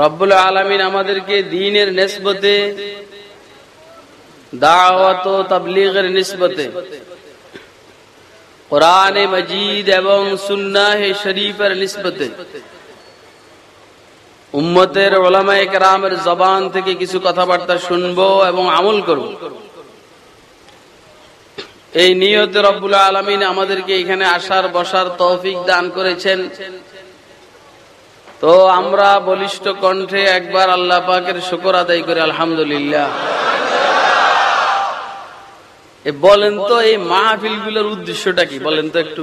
রব্বুল আলমিন আমাদেরকে দিনের নেসবতে, দাওয়াত ও তাবলীগের নিসবতে, কোরআনে মজিদ এবং সুন্নাহ শরীফের নিসবতে, উম্মতের ওলামায়ে কেরামের জবান থেকে কিছু কথাবার্তা শুনব এবং আমল করব। এই নিয়তে রব্বুল আলমিন আমাদেরকে এখানে আসার, বসার তৌফিক দান করেছেন। তো আমরা বলিষ্ঠ কণ্ঠে একবার আল্লাহ পাকের শুকর আদায় করি, আলহামদুলিল্লাহ। বলেন তো, এই মাহফিলগুলোর উদ্দেশ্যটা কি? বলেন তো একটু।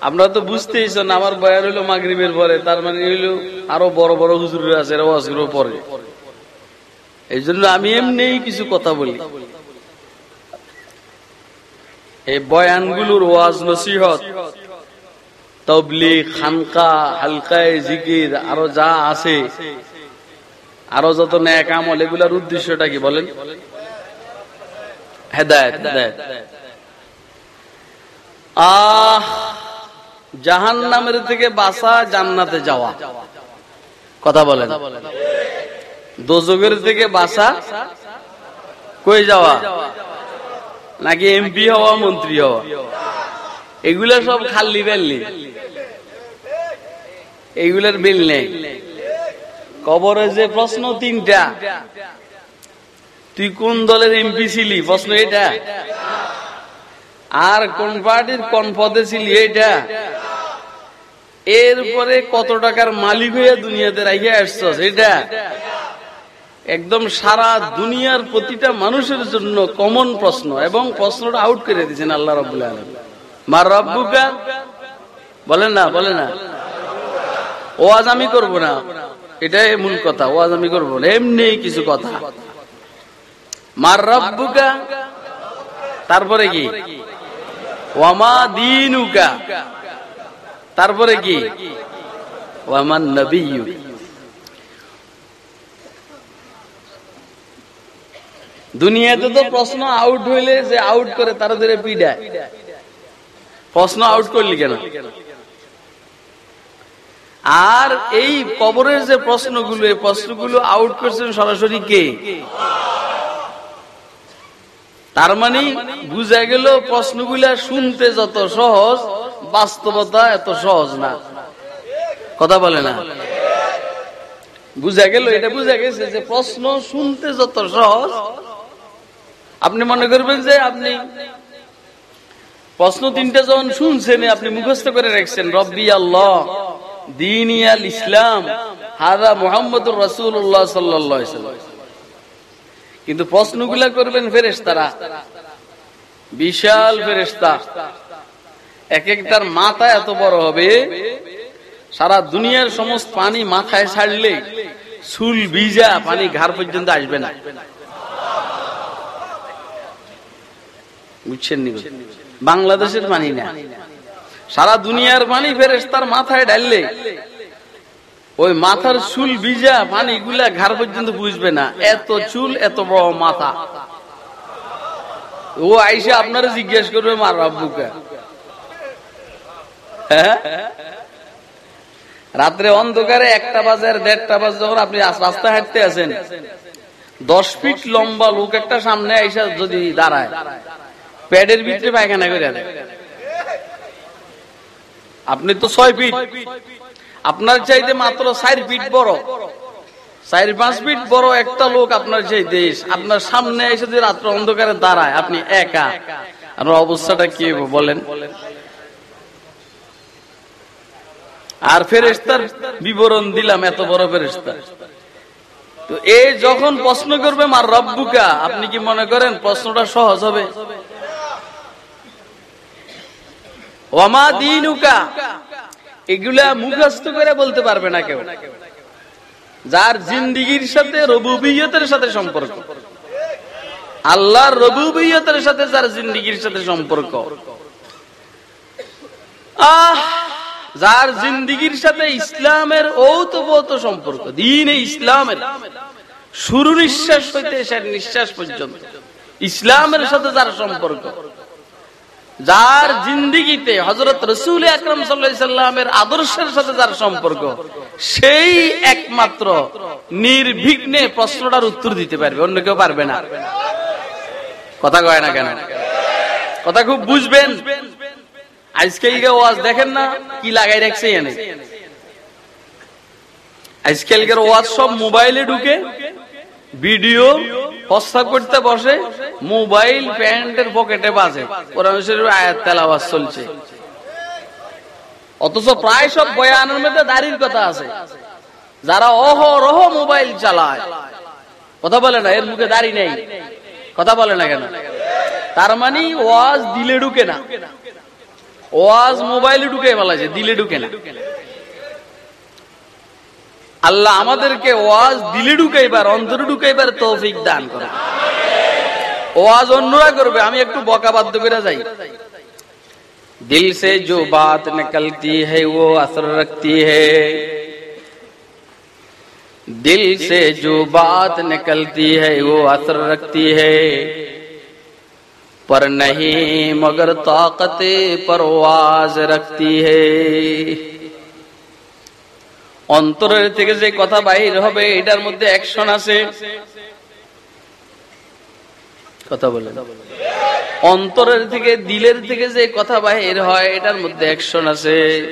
আমরা তো বুঝতেই না, আমার বয়ার হইল মাগরিবের পরে, তার মানে হইল আরও বড় বড় হুজুর আছে পরে। এই জন্য আমি এমনি কিছু কথা বলি। এই বয়ানগুলোর ওয়াজ নসিহত। তবলিগ, খানকা, হালকায় জিকির, আরও যা আছে, আরও যত ন্যাক আমল, এগুলার উদ্দেশ্যটা কি বলেন? হেদায়ত হেদায়ত। আহ জাহান নামের থেকে বাসা জান্নাতে যাওয়া। কথা বলেন। দোজগের থেকে বাসা কই যাওয়া? নাকি এমপি হওয়া, মন্ত্রী হওয়া? এগুলা সব খাল্লি বেললি এইগুলার মিল নেই। কবরে যে প্রশ্ন তিনটা, তুই কোন দলের এমপি ছিলি? প্রশ্ন এটা। আর কোন পার্টির কোন পদে ছিলি? এটা। এরপরে কত টাকার মালিক হইয়া দুনিয়াতে রাখিয়া আসছস? এটা। একদম সারা দুনিয়ার প্রতিটা মানুষের জন্য কমন প্রশ্ন এবং প্রশ্নটা আউট করে দিয়েছেন আল্লাহ রবুল্লাহ মার রব্বুকা? বলেন না বলে না। ওয়াজ আমি করব না। এটাই মূল কথা, ওয়াজ আমি করব না। এমনি কিছু কথা। মার রব্বুকা, তারপরে কি? ওয়ামা দিনুকা, তারপরে কি? ওয়ামান নবিয়ু দুনিয়াতে তো প্রশ্ন আউট হইলে যে আউট করে তারা ধরে পিডায়। প্রশ্ন আউট করলি কেন? আর এই কবরের যে প্রশ্নগুলো, এই প্রশ্নগুলো আউট করছেন সরাসরি কে? তার মানে বুঝা গেল প্রশ্নগুলা শুনতে যত সহজ, বাস্তবতা এত সহজ না। কথা বলে না? বুঝা গেল, এটা বুঝা গেছে যে প্রশ্ন শুনতে যত সহজ, আপনি মনে করবেন যে আপনি প্রশ্ন তিনটা যখন শুনছেন, আপনি মুখস্থ করে রাখছেন, রব্বি আল্লাহ। দিন ইয়াল ইসলাম। হাদা মোহাম্মদুর রসুল্লাহ সাল্লাম। কিন্তু প্রশ্নগুলা করবেন ফেরেস্তারা বিশাল ফেরেস্তা এক একটার মাথা এত বড় হবে, সারা দুনিয়ার সমস্ত পানি মাথায় ছাড়লে চুল, ভিজা পানি ঘাড় পর্যন্ত আসবে না। বুঝছেন বাংলাদেশের পানি না। সারা দুনিয়ার পানি ফেরেস তার মাথায় ডাললে, ওই মাথার চুল ভিজা পানি গুলা ঘাড় পর্যন্ত বুঝবে না। এত চুল, এত বড় মাথা। ও আইসে আপনারা জিজ্ঞেস করবে, মার আব্বুকে হ্যাঁ? রাত্রে অন্ধকারে একটা বাজে আর দেড়টা বাজে যখন আপনি রাস্তা হাঁটতে আছেন দশ ফিট লম্বা লোক একটা সামনে আইসা যদি দাঁড়ায় প্যাডের ভিতরে পায়খানা করে দেয়। আপনি তো ছয় ফিট। আপনার চাইতে মাত্র চার ফিট বড়। চার, পাঁচ ফিট বড় একটা লোক আপনার চাইতে আপনার সামনে এসে যে রাত্র অন্ধকারে দাঁড়ায়, আপনি একা। আপনার অবস্থাটা কি বলেন? আর ফেরেস্তার বিবরণ দিলাম, এত বড় ফেরেস্তা তো এই যখন প্রশ্ন করবে, মার রব্বুকা, আপনি কি মনে করেন প্রশ্নটা সহজ হবে? ওমা দিনুকা। এগুলা মুখস্থ করে বলতে পারবে না কেউ। যার জিন্দিগির সাথে রবুবিয়তের সাথে সম্পর্ক। আল্লাহর রবুবিয়তের সাথে যার জিন্দিগির সাথে সম্পর্ক। আহ, যার জিন্দিগির সাথে ইসলামের ঔতবত সম্পর্ক। দিন ইসলামের শুরু নিঃশ্বাস হইতে শেষ নিঃশ্বাস পর্যন্ত। ইসলামের সাথে যার সম্পর্ক। যার জিন্দিগিতে হজরত রসুল আকরম সাল্লামের আদর্শের সাথে যার সম্পর্ক, সেই একমাত্র নির্বিঘ্নে প্রশ্নটার উত্তর দিতে পারবে, অন্য কেউ পারবে না। কথা কয় না কেন? কথা খুব বুঝবেন। আজকে ওয়াজ দেখেন না, কি লাগাই রাখছে এনে? আজকালকার ওয়াজ সব মোবাইলে ঢুকে ভিডিও প্রস্তাব করতে বসে, মোবাইল প্যান্টের পকেটে বাজে। কোরআন শরীফের আয়াত চলছে। অথচ প্রায় সব বয়ানের মধ্যে দাড়ির কথা আছে। যারা অহরহ মোবাইল চালায়। কথা বলে না, এর মুখে দাড়ি নেই। কথা বলে না কেন? তার মানে ওয়াজ দিলে ঢুকে না। ওয়াজ মোবাইলে ঢুকে বলাছে দিলে ঢুকে না। আল্লাহ আমাদেরকে ওয়াজ দিলে ঢুকাইবার، অন্তরে ঢুকাইবার তৌফিক দান করে ওয়াজ অন্যরা করবে، আমি একটু বকা বাধ্য করে যাই। دل سے جو بات نکلتی ہے وہ اثر رکھتی ہے دل سے جو بات نکلتی ہے وہ اثر رکھتی ہے پر نہیں مگر طاقت پرواز رکھتی ہے۔ অন্তরের থেকে যে কথা বাহির হবে, এটার মধ্যে অ্যাকশন আছে। কথা বলে অন্তরের থেকে, দিলের থেকে যে কথা বাহির হয়, এটার মধ্যে অ্যাকশন আছে।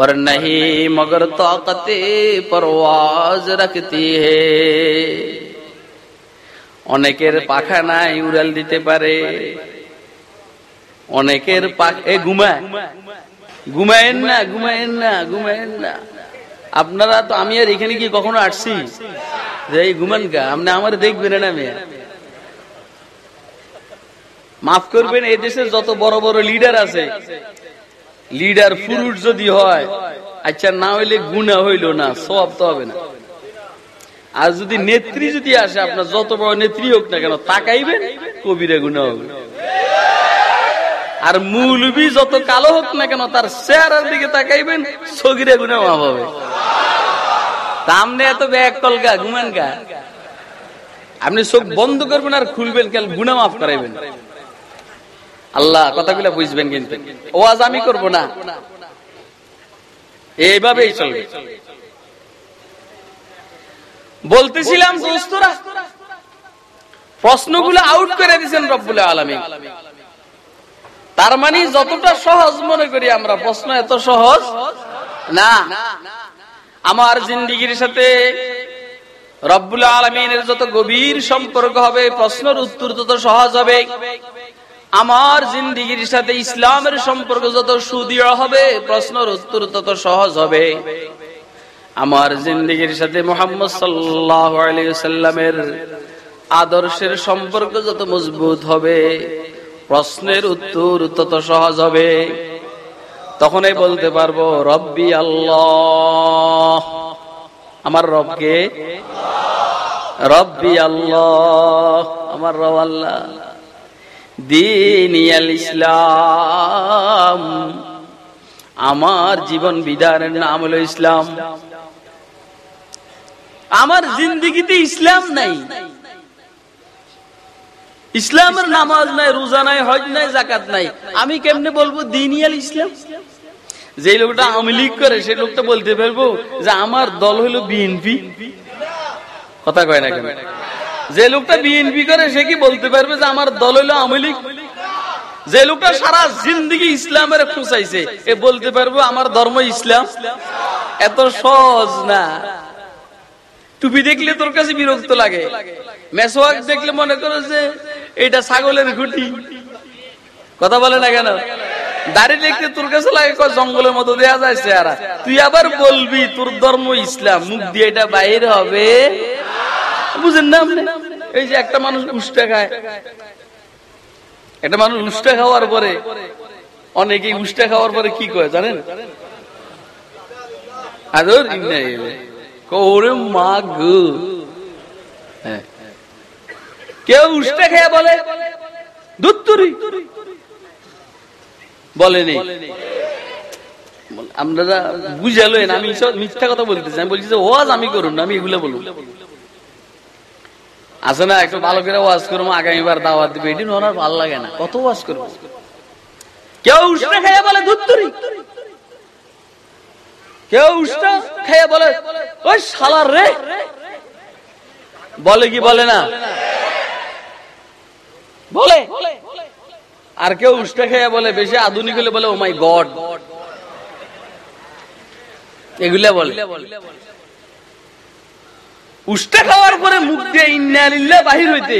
پر نہیں مگر طاقت پرواز رکھتی হে। অনেকের পাখা নাই উড়াল দিতে পারে। অনেকের পাখে ঘুমায়। ঘুমায়েন না ঘুমায়েন না ঘুমায়েন না। আপনারা তো, আমি আর এখানে কি কখনো আসছি? যে এই ঘুমান গা, আপনি আমার দেখবেন না মেয়ে। মাফ করবেন, এই দেশের যত বড় বড় লিডার আছে লিডার পুরুষ যদি হয় আচ্ছা না হইলে গুণা হইল না সব তো হবে না। আর যদি নেত্রী যদি আসে, আপনার যত বড় নেত্রী হোক না কেন, তাকাইবেন, কবিরা গুণা হবে। আর মূলবি যত কালো হোক না কেন, তার চেহারার দিকে তাকাইবেন, সগিরে মাফ হবে। সামনে এত ব্যাগ কলকা ঘুমান গা। আপনি চোখ বন্ধ করবেন আর খুলবেন কেন মাফ করাইবেন। আল্লাহ কথাগুলো বুঝবেন কিন্তু। ওয়াজ আমি করব না। এইভাবেই চলবে। বলতেছিলাম, দোস্তরা, প্রশ্নগুলো আউট করে দিয়েছেন রব্বুল আলমী তার মানে যতটা সহজ মনে করি আমরা, প্রশ্ন এত সহজ? না। আমার জিন্দিগির সাথে রব্বুল আলমিনের যত গভীর সম্পর্ক হবে, প্রশ্নের উত্তর তত সহজ হবে। আমার জিন্দিগির সাথে ইসলামের সম্পর্ক যত সুদৃঢ় হবে, প্রশ্নের উত্তর তত সহজ হবে। আমার জিন্দিগির সাথে মোহাম্মদ সাল্লাহ সাল্লামের আদর্শের সম্পর্ক যত মজবুত হবে প্রশ্নের উত্তর তত সহজ হবে। তখনই বলতে পারব, রব্বি আল্লাহ। আমার রবকে? রব্বি আল্লাহ। আমার রব আল্লাহ। দিন ইসলাম। আমার জীবন বিধানের নাম হলো ইসলাম। আমার জিন্দিগিতে ইসলাম নাই। ইসলামের নামাজ নাই, রোজা নাই, হজ নাই জাকাত নাই। আমি কেমনে বলব, দিনিয়াল ইসলাম? যে লোকটা আওয়ামী লীগ করে সে লোকটা বলতে পারব যে আমার দল হলো বিএনপি। কথা কয় না কেন? যে লোকটা বিএনপি করে, সে কি বলতে পারবে যে আমার দল হলো আওয়ামী লীগ? যে লোকটা সারা জিন্দিগি ইসলামের খুঁচাইছে, এ বলতে পারব আমার ধর্ম ইসলাম? এত সহজ না। টুপি দেখলে তোর কাছে বিরক্ত লাগে। মেসোয়াক দেখলে মনে করো যে এটা ছাগলের খুঁটি কথা বলে না কেন? দাড়ি দেখতে তোর কাছে লাগে জঙ্গলের মতো যায় চেহারা। তুই আবার বলবি, তোর ধর্ম ইসলাম, মুখ দিয়ে এটা বাইরে হবে। বুঝেন না এই যে একটা মানুষ উষ্টা খায়। একটা মানুষ উষ্টা খাওয়ার পরে, অনেকেই উষ্টা খাওয়ার পরে কি কয় জানেন? ওরে মা গো। হ্যাঁ। কেউ উষ্টা খেয়ে বলে, দুত্তুরি? বলেনি। আমি মিথ্যা কথা বলতেছি। আমি বলছি যে ওয়াজ আমি করুন আমি এগুলো না, একটু ভালো করে ওয়াজ করব আগামীবার দাওয়াত দিবে ওনার লাগে না। কত ওয়াজ করব কেউ উষ্টা খাইয়া বলে দুধ তুরি কেউ উষ্টা খাইয়া বলে, ওই শালার রে! বলে কি বলে না? বলে। আর কেউ উষ্টা খাইয়া বলে, বেশি আধুনিক হলে বলে ও মাই গড এগুলা বলে। উষ্টা খাওয়ার পরে মুখ দিয়ে ইন্না বাহির হইতে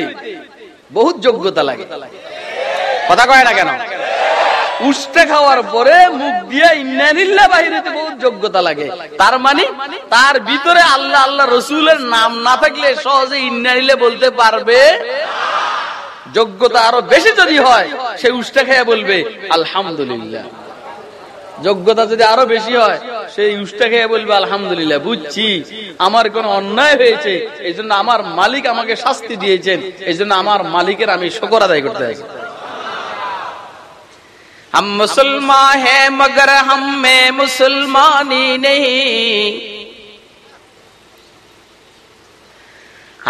বহুত যোগ্যতা লাগে। কথা কয় না কেন? উষ্টা খাওয়ার পরে মুখ দিয়ে ইন্নানিল্লা হইতে বহুত যোগ্যতা লাগে। তার মানে তার ভিতরে আল্লাহ আল্লাহ রসুলের নাম না থাকলে সহজে ইন্নানিল্লা বলতে পারবে যোগ্যতা আরো বেশি যদি হয় সে উষ্টা খেয়ে বলবে আলহামদুলিল্লাহ যোগ্যতা যদি আরো বেশি হয় সেই উষ্টা খেয়ে বলবে আলহামদুলিল্লাহ বুঝছি আমার কোন অন্যায় হয়েছে এই জন্য আমার মালিক আমাকে শাস্তি দিয়েছেন এই জন্য আমার মালিকের আমি শকর আদায় করতে চাই हम मुसलमान हैं मगर हम में मुसलमानी नहीं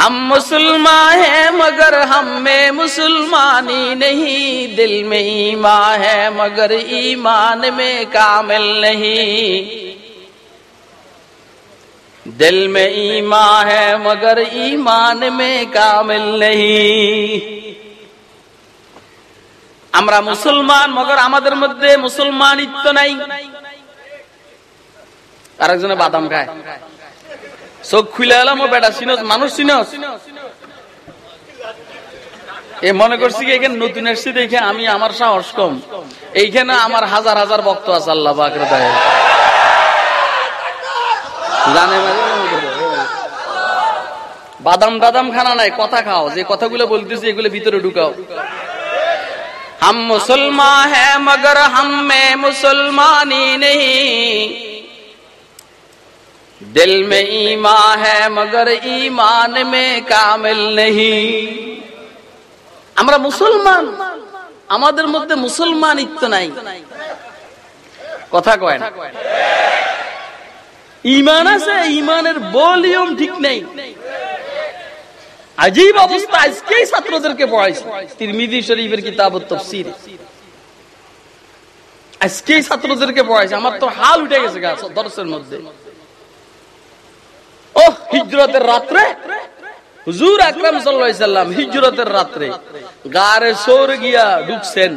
ہم مسلمان ہیں مگر ہم میں مسلمانی نہیں، دل میں ایمان ہے مگر ایمان میں کامل نہیں۔ دل میں ایمان ہے مگر ایمان میں کامل نہیں۔ ہمرا مسلمان مگر ہمارے مدد مسلمانت نہیں۔ اور بادام کھائے চোখ খুলে এলাম বেটা চিনস, মানুষ চিনস। এ মনে করছি কি, এখানে নতুন এসছি দেখে আমি আমার সাহস কম। এইখানে আমার হাজার হাজার ভক্ত আছে, আল্লাহ বাকরে বাদাম দাদাম খানা নাই, কথা খাও। যে কথাগুলো বলতেছি, এগুলো ভিতরে ঢুকাও। হাম মুসলমান হ্যাঁ মগর হাম মে মুসলমানি নেই। दिल में ईमान है मगर ईमान में कामिल नहीं আমরা মুসলমান আমাদের মধ্যে মুসলমানিত্ব নাই কথা কয় না ইমান আছে ইমানের ভলিউম ঠিক নেই আজীব অবস্থা আজকেই ছাত্রদেরকে পড়াইছে তিরমিদি শরীফের কিতাব তফসির আজকেই ছাত্রদেরকে পড়াইছে আমার তো হাল উঠে গেছে গা দর্শের মধ্যে ও হিজরতের রাত্রে? হুজুর আকরাম সাল্লাম হিজরতের রাত্রে গারে সোর গিয়া ঢুকছেন।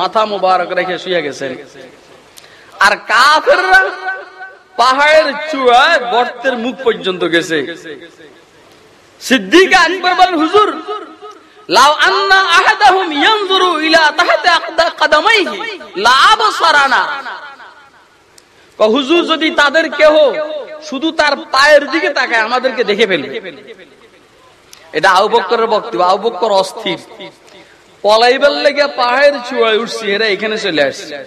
মাথা মুবারক রেখে শুয়ে আর মুখ পর্যন্ত গেছে। সিদ্দিক আকবর বলেন, হুজুর লাউ আন্না আহাদাহুম ইয়ানজুরু ইলা লা আবসারানা। হুজুর, যদি তাদের কেহ শুধু তার পায়ের দিকে তাকায়, আমাদেরকে দেখে ফেলবে। এটা আউবক্করের বক্তব্য অস্থির। পলাইবার লেগে চূড়ায় উঠছে, এরা এখানে চলে আসছে।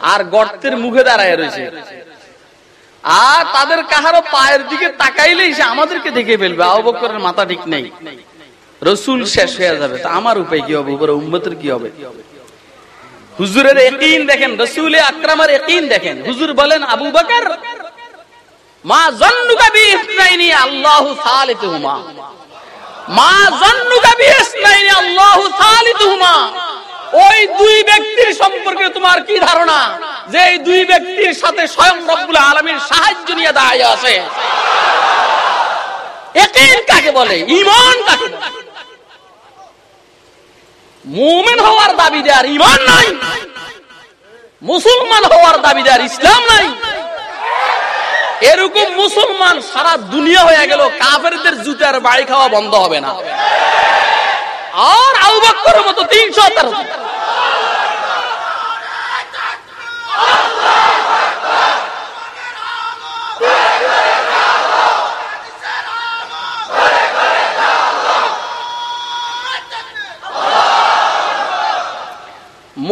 আর গর্তের মুখে দাঁড়ায় রয়েছে। আর তাদের কাহারো পায়ের দিকে তাকাইলেই সে আমাদেরকে দেখে ফেলবে আবকরের মাথা ঠিক নেই। রসুল শেষ হয়ে যাবে। তা আমার উপায় কি হবে? উপরে উম্মতের কি হবে? হুজুরের একিন দেখেন, রসুলে আকরামের একিন দেখেন। হুজুর বলেন, আবু বকর, মা ইসনাইনি সালিতুহুমা। মা ইসনাইনি সালিতুহুমা। ওই দুই ব্যক্তির সম্পর্কে তোমার কি ধারণা? যে এই দুই ব্যক্তির সাথে স্বয়ং রব্বুল আলমীর সাহায্য নিয়ে দাঁড়িয়ে আছে। কাকে বলে? ইমান কাকে মুমেন হওয়ার দাবিদার ইমান নাই। মুসলমান হওয়ার দাবিদার ইসলাম নাই। এরকম মুসলমান সারা দুনিয়া হয়ে গেল, কাফেরদের জুতার বাড়ি খাওয়া বন্ধ হবে না। আর আলবাক্তর মতো তিনশো তেরো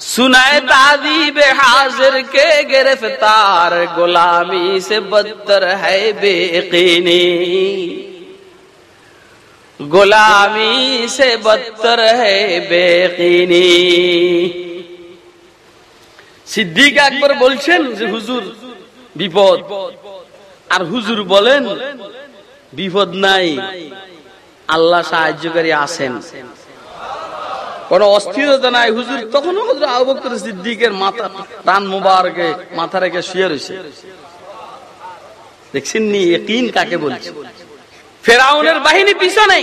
सुनाए तादीब हाजिर के गिरफ्तार गुलामी से बदतर है बेकीनी गुलामी से बदतर है बेकीनी সিদ্দিক একবার বলছেন যে হুজুর বিপদ আর হুজুর বলেন বিপদ নাই আল্লাহ সাহায্যকারী আছেন কোন অস্থিরতা নাই। হুজুর তখন হুজুর সিদ্দিকের মাথা রান মুবারকে মাথা রেখে শুয়ে রয়েছে। দেখছেন নি কাকে বলছে? ফেরাউনের বাহিনী পিছনে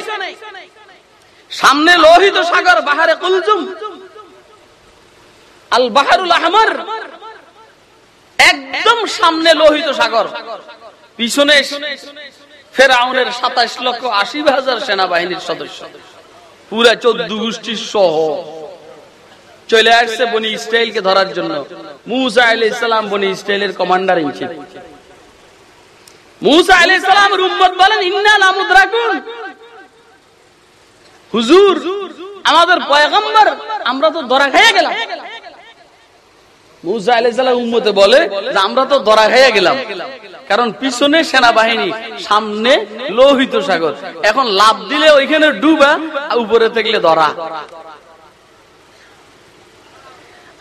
সামনে লোহিত সাগর, বাহারে আল বাহারুল আহমর একদম সামনে লোহিত সাগর। পিছনে ফেরাউনের সাতাশ লক্ষ আশি হাজার সেনাবাহিনীর সদস্য। পুরা চোদ্দ গোষ্ঠীর সহ চলে আসছে বনি ইসরায়েলকে ধরার জন্য। মুসা আলী ইসলাম বনি commander in chief Musa Ali Islam উম্মত বলেন, ইন্না হুজুর, আমাদের পয়গম্বর, আমরা তো ধরা খেয়ে গেলাম। মুসা আলী ইসলাম উম্মতে বলে আমরা তো ধরা খেয়ে গেলাম। কারণ পিছনে সেনাবাহিনী, সামনে লোহিত সাগর। এখন লাভ দিলে ওইখানে ডুবা উপরে থাকলে ধরা।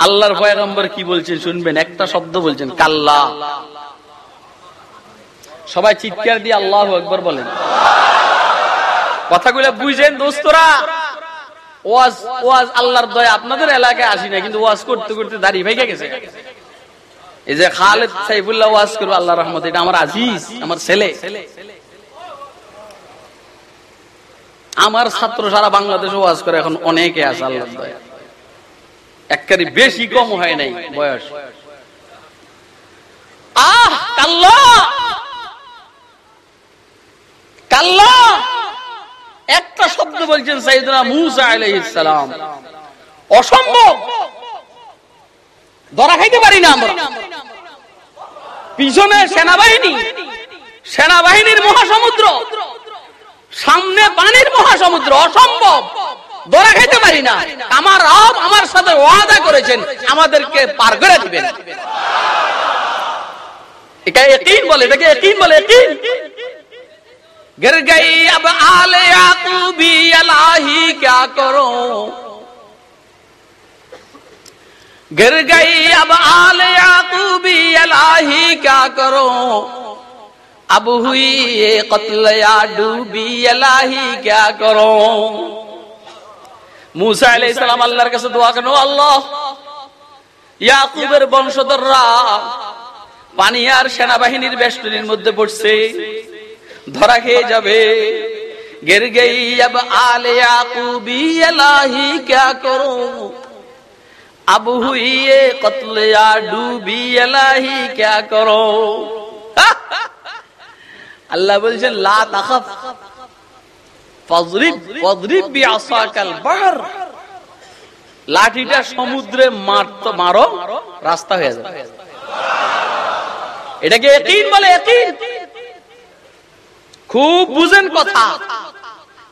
আল্লাহর পয়গম্বর কি বলছেন শুনবেন? একটা শব্দ বলছেন, কাল্লা। সবাই চিৎকার দিয়ে আল্লাহ একবার বলেন। কথাগুলো বুঝেন দোস্তরা। ওয়াজ ওয়াজ আল্লাহর দয়া, আপনাদের এলাকায় আসি না কিন্তু ওয়াজ করতে করতে দাঁড়িয়ে ভেঙে গেছে। এই যে খালেদ সাইফুল্লাহ ওয়াজ করব, আল্লাহ রহমত। এটা আমার আজিজ, আমার ছেলে। আমার ছাত্র সারা বাংলাদেশে ওয়াজ করে, এখন অনেকে আছে একবারে বেশি কম হয় নাই, বয়স। আহ, কাল্লা! কাল্লা! একটা শব্দ বলছেন সাইদনা মুসা আলাইহিস সালাম। অসম্ভব! ধরা খাইতে পারি না আমরা পিছনে সেনাবাহিনী সেনাবাহিনীর মহাসমুদ্র সামনে পানির মহাসমুদ্র অসম্ভব ধরা খাইতে পারি না আমার রব আমার সাথে ওয়াদা করেছেন আমাদেরকে পার করে দিবেন এটা একিন বলে এটাকে একিন বলে একিন गिर गई अब आल याकूबी अलाही क्या करो गिर गई अब आल याकूबी अलाही क्या करो अब हुई ये कत्ल या डूबी अलाही क्या करो মুসা আলাই সালাম আল্লাহর কাছে দোয়া কেন আল্লাহ ইয়াকুবের বংশধররা পানি আর সেনাবাহিনীর বেষ্টনীর মধ্যে পড়ছে ধরা খেয়ে যাবে गिर गई अब आल याकूबी अलाही क्या करो अब हुई ये कत्ल या डूबी अलाही क्या करो আল্লাহ বলছেন লা তাখাফ ফজরিব ফজরিব বিআসাকাল বাহর লাঠিটা সমুদ্রে মারতো মারো রাস্তা হয়ে যাবে এটাকে ইয়াকিন বলে ইয়াকিন খুব বুঝেন কথা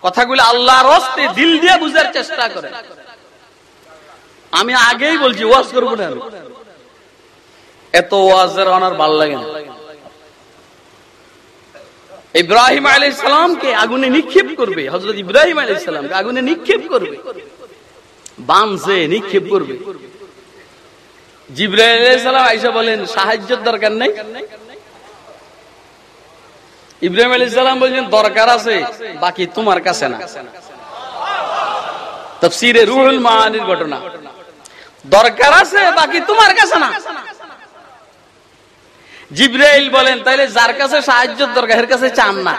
কথাগুলো আল্লাহর হস্তে দিল দিয়ে বুঝার চেষ্টা করে আমি আগেই বলছি, ওয়াজ করব না। এত ওয়াজের অনার ভালো লাগে না। ইব্রাহিম আলী সালামকে আগুনে নিক্ষেপ করবে হজরত ইব্রাহিম আলী সালামকে আগুনে নিক্ষেপ করবে। বানছে, নিক্ষেপ করবে। জিব্রাহিম আলী সালাম আইসা বলেন, সাহায্যের দরকার নেই। ইব্রাহিম আলী সালাম বলছেন, দরকার আছে, বাকি তোমার কাছে না। তফসিরে রুহুল মাহানির ঘটনা। দরকার আছে, বাকি তোমার কাছে না। জিব্রাইল বলেন, তাইলে যার কাছে সাহায্য দরকার কাছে চান না।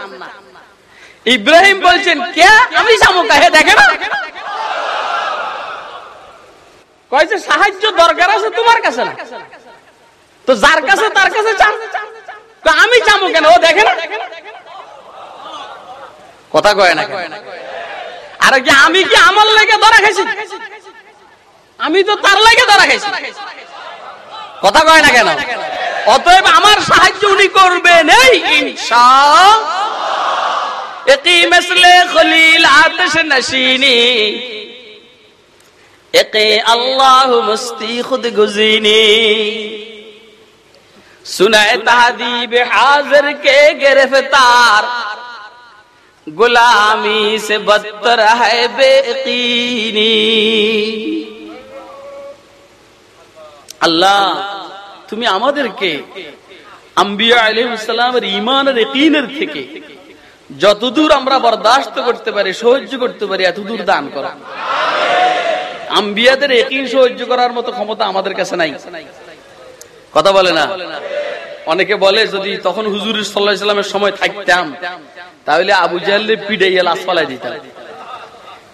ইব্রাহিম বলছেন, কে? আমি যাব কাহে দেখে না? কয়েছে সাহায্য দরকার আছে তোমার কাছে না। তো যার কাছে, তার কাছে চান। আমি চাবো কেন? ও দেখে না। কথা কয় না? আর কি আমি কি আমার লেগে ধরা খাইছি? আমি তো তার লেগে ধরা খাইছি কথা কয় না কেন অতএব আমার সাহায্য উনি করবেন এই ইনশা একই মেসলে খলিল আতশ নশিনী একে আল্লাহ মস্তি খুদ গুজিনি सुनाए तहदीब हाजिर के गिरफ्तार गुलामी से बदतर है बेकीनी আল্লাহ, তুমি আমাদেরকে আম্বিয়া আলহিমের ইমানের ইকিনের থেকে যতদূর আমরা বরদাস্ত করতে পারি, সহ্য করতে পারি, এতদূর দান করো। আম্বিয়াদের একিন সহ্য করার মতো ক্ষমতা আমাদের কাছে নাই। কথা বলে না? অনেকে বলে, যদি তখন হুজুর সাল্লাহ ইসলামের সময় থাকতাম, তাহলে আবু জাহেলের পিড়াইয়া লাশ পালাই দিতাম।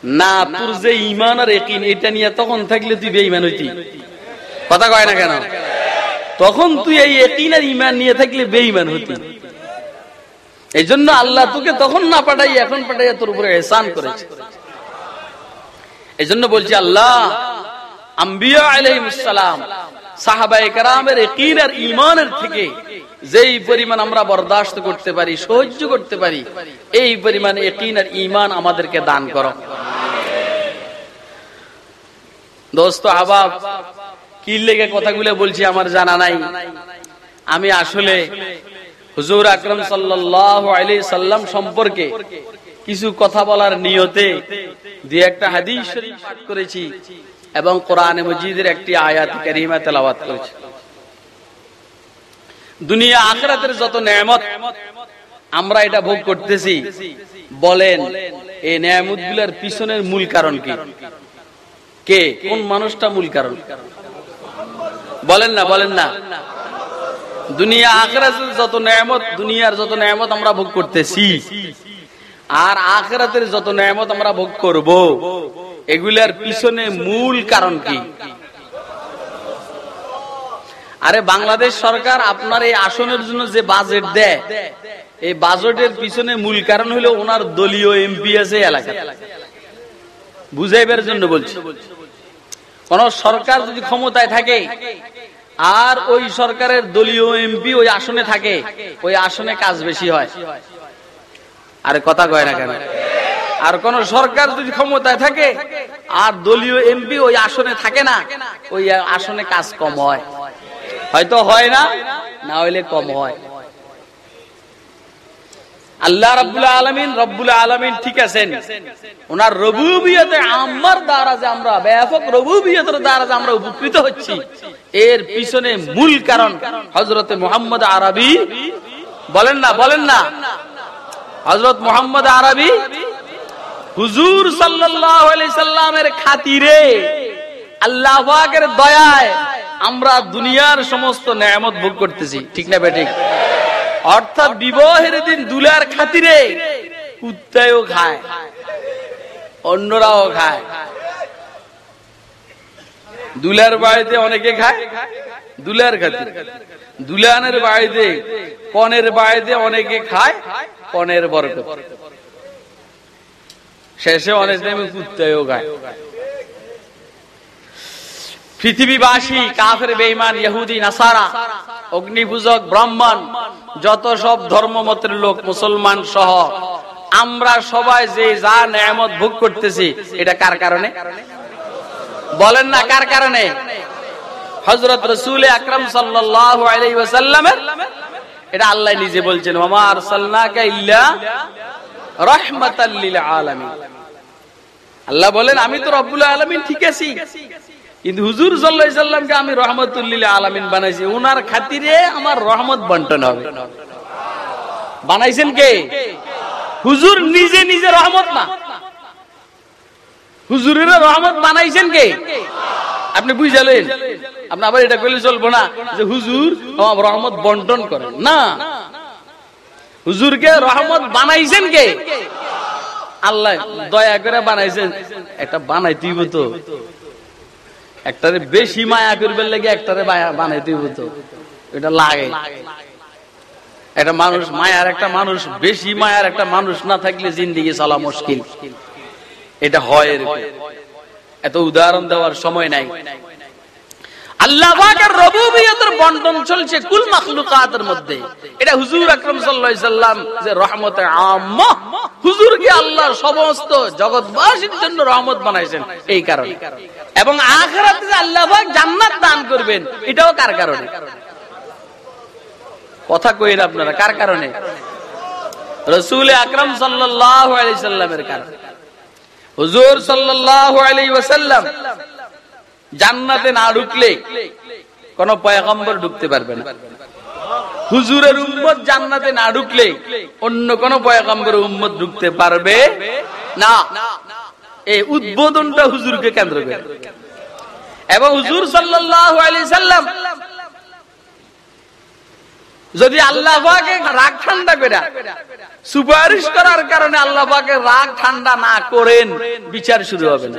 না, তোর যে ইমান আর একিন এটা নিয়ে তখন থাকলে তুই বেঈমান হইতি। কথা কয় না কেন? তখন তুই এই একিনার ইমান নিয়ে থাকলে বেঈমান হতি। এই জন্য আল্লাহ তোকে তখন না পাঠাই এখন পাঠাইয়া তোর উপরে এহসান করেছে। এই জন্য বলছি আল্লাহ আম্বিয়া আলাইহিসসালাম সাহাবায়ে কেরামের ইকিন আর ঈমানের থেকে যেই পরিমাণ আমরা বরদাস্ত করতে পারি সহ্য করতে পারি এই পরিমাণ আর ঈমান আমাদেরকে দান করো। দোস্ত আবাব কি লেগে কথাগুলো বলছি আমার জানা নাই। আমি আসলে হুজুর আকরম আলাইহি সাল্লাম সম্পর্কে কিছু কথা বলার নিয়তে দিয়ে একটা হাদিস করেছি এবং কোরআনে মজিদের একটি আয়াত কারিমা তেলাওয়াত করেছি। দুনিয়া আখরাতের যত নেয়ামত আমরা এটা ভোগ করতেছি, বলেন এই নেয়ামত পিছনের মূল কারণ কি? কে? কোন মানুষটা মূল কারণ? বলেন না বলেন না। দুনিয়া আখরাতের যত নেয়ামত, দুনিয়ার যত নেয়ামত আমরা ভোগ করতেছি, আর আখরাতের যত নেয়ামত আমরা ভোগ করব, এগুলার পিছনে মূল কারণ কি? আরে বাংলাদেশ সরকার আপনার এই আসনের জন্য যে বাজেট দেয়, এই বাজেটের পিছনে মূল কারণ হলো ওনার দলীয় এমপি আছে এলাকা বুঝাইবার জন্য বলছি। কোন সরকার যদি ক্ষমতায় থাকে, আর ওই সরকারের দলীয় এমপি ওই আসনে থাকে, ওই আসনে কাজ বেশি হয়। আরে কথা কয় না কেন? আর কোন সরকার যদি ক্ষমতায় থাকে, আর দলীয় এমপি ওই আসনে থাকে না, ওই আসনে কাজ কম হয়। হয়তো হয় না না হইলে কম হয়। আল্লাহ রব্বুল আলমিন রব্বুল আলমিন ঠিক আছেন। ওনার রবুবিয়তে আমার দ্বারা যে আমরা, ব্যাপক রবুবিয়তের দ্বারা যে আমরা উপকৃত হচ্ছি। এর পিছনে মূল কারণ হজরতে মোহাম্মদ আরবি। বলেন না বলেন না। হজরত মোহাম্মদ আরবি হুজুর সাল্লামের খাতিরে আল্লাহ দয়ায় আমরা দুনিয়ার সমস্ত নেয়ামত ভোগ করতেছি। ঠিক না বেঠিক অর্থাৎ বিবাহের দিন দুলার খাতিরে কুত্তায়ও খায় অন্যরাও খায়। দুলার বাড়িতে অনেকে খায় দুলার খাতিরে। দুলানের বাড়িতে কনের বাড়িতে অনেকে খায় কনের বরকত। শেষে অনেক টাইমে কুত্তায়ও খায়। পৃথিবীবাসী, কাফের বেইমান ইহুদি, নাসারা, অগ্নিপূজক, ব্রাহ্মণ, যত সব ধর্মমতের লোক, মুসলমান সহ, আমরা সবাই যে যা নেয়ামত ভোগ করতেছি, এটা কার কারণে? বলেন না কার কারণে? হজরত রসুল আকরম সাল্লামের এটা আল্লাহ নিজে বলছেন আমার রহমতাল্লিল আলমী আল্লাহ বলেন, আমি তো রব্বুল আলমিন ঠিক আছি। কিন্তু হুজুর সাল্লাহামকে আমি রহমতুল্লিল আলমিন বানাইছি। উনার খাতিরে আমার রহমত বন্টন হবে। বানাইছেন কে? হুজুর নিজে নিজে রহমত না। হুজুরের রহমত বানাইছেন কে? আপনি বুঝালেন আপনি আবার এটা করলে চলবো না। যে হুজুর আমার রহমত বন্টন করেন। না। হুজুরকে রহমত বানাইছেন কে? আল্লাহ দয়া করে বানাইছেন। একটা বানাইতেই তো একটারে বেশি মায়া করবার লাগে একটারে বানাইতে হতো এটা লাগে। একটা মানুষ মায়ার একটা মানুষ, বেশি মায়ার একটা মানুষ না থাকলে জিন্দিগি চলা মুশকিল। এটা হয় এত উদাহরণ দেওয়ার সময় নাই। সমস্ত জগৎবাসীর জন্য রহমত বানাইছেন এই কারণে। এবং আল্লাহ জান্নাত দান করবেন, এটাও কার কারণে? কথা কইেন আপনারা, কার কারণে? রসুল আকরাম সাল্লাল্লাহু সাল্লামের কারণে। হুজুর সাল্লাল্লাহু জান্নাতে না ঢুকলে কোন পয়গম্বর ঢুকতে পারবে না। হুজুরের উম্মত জান্নাতে না ঢুকলে অন্য কোন পয়গম্বর উম্মত ঢুকতে পারবে না। এই উদ্বোধনটা হুজুরকে কেন্দ্র করে। এবং হুজুর সাল্লাল্লাহু আলাইহি সাল্লাম যদি আল্লাহ পাকে রাগ ঠান্ডা করে, সুপারিশ করার কারণে আল্লাহ পাকে রাগ ঠান্ডা না করেন, বিচার শুরু হবে না।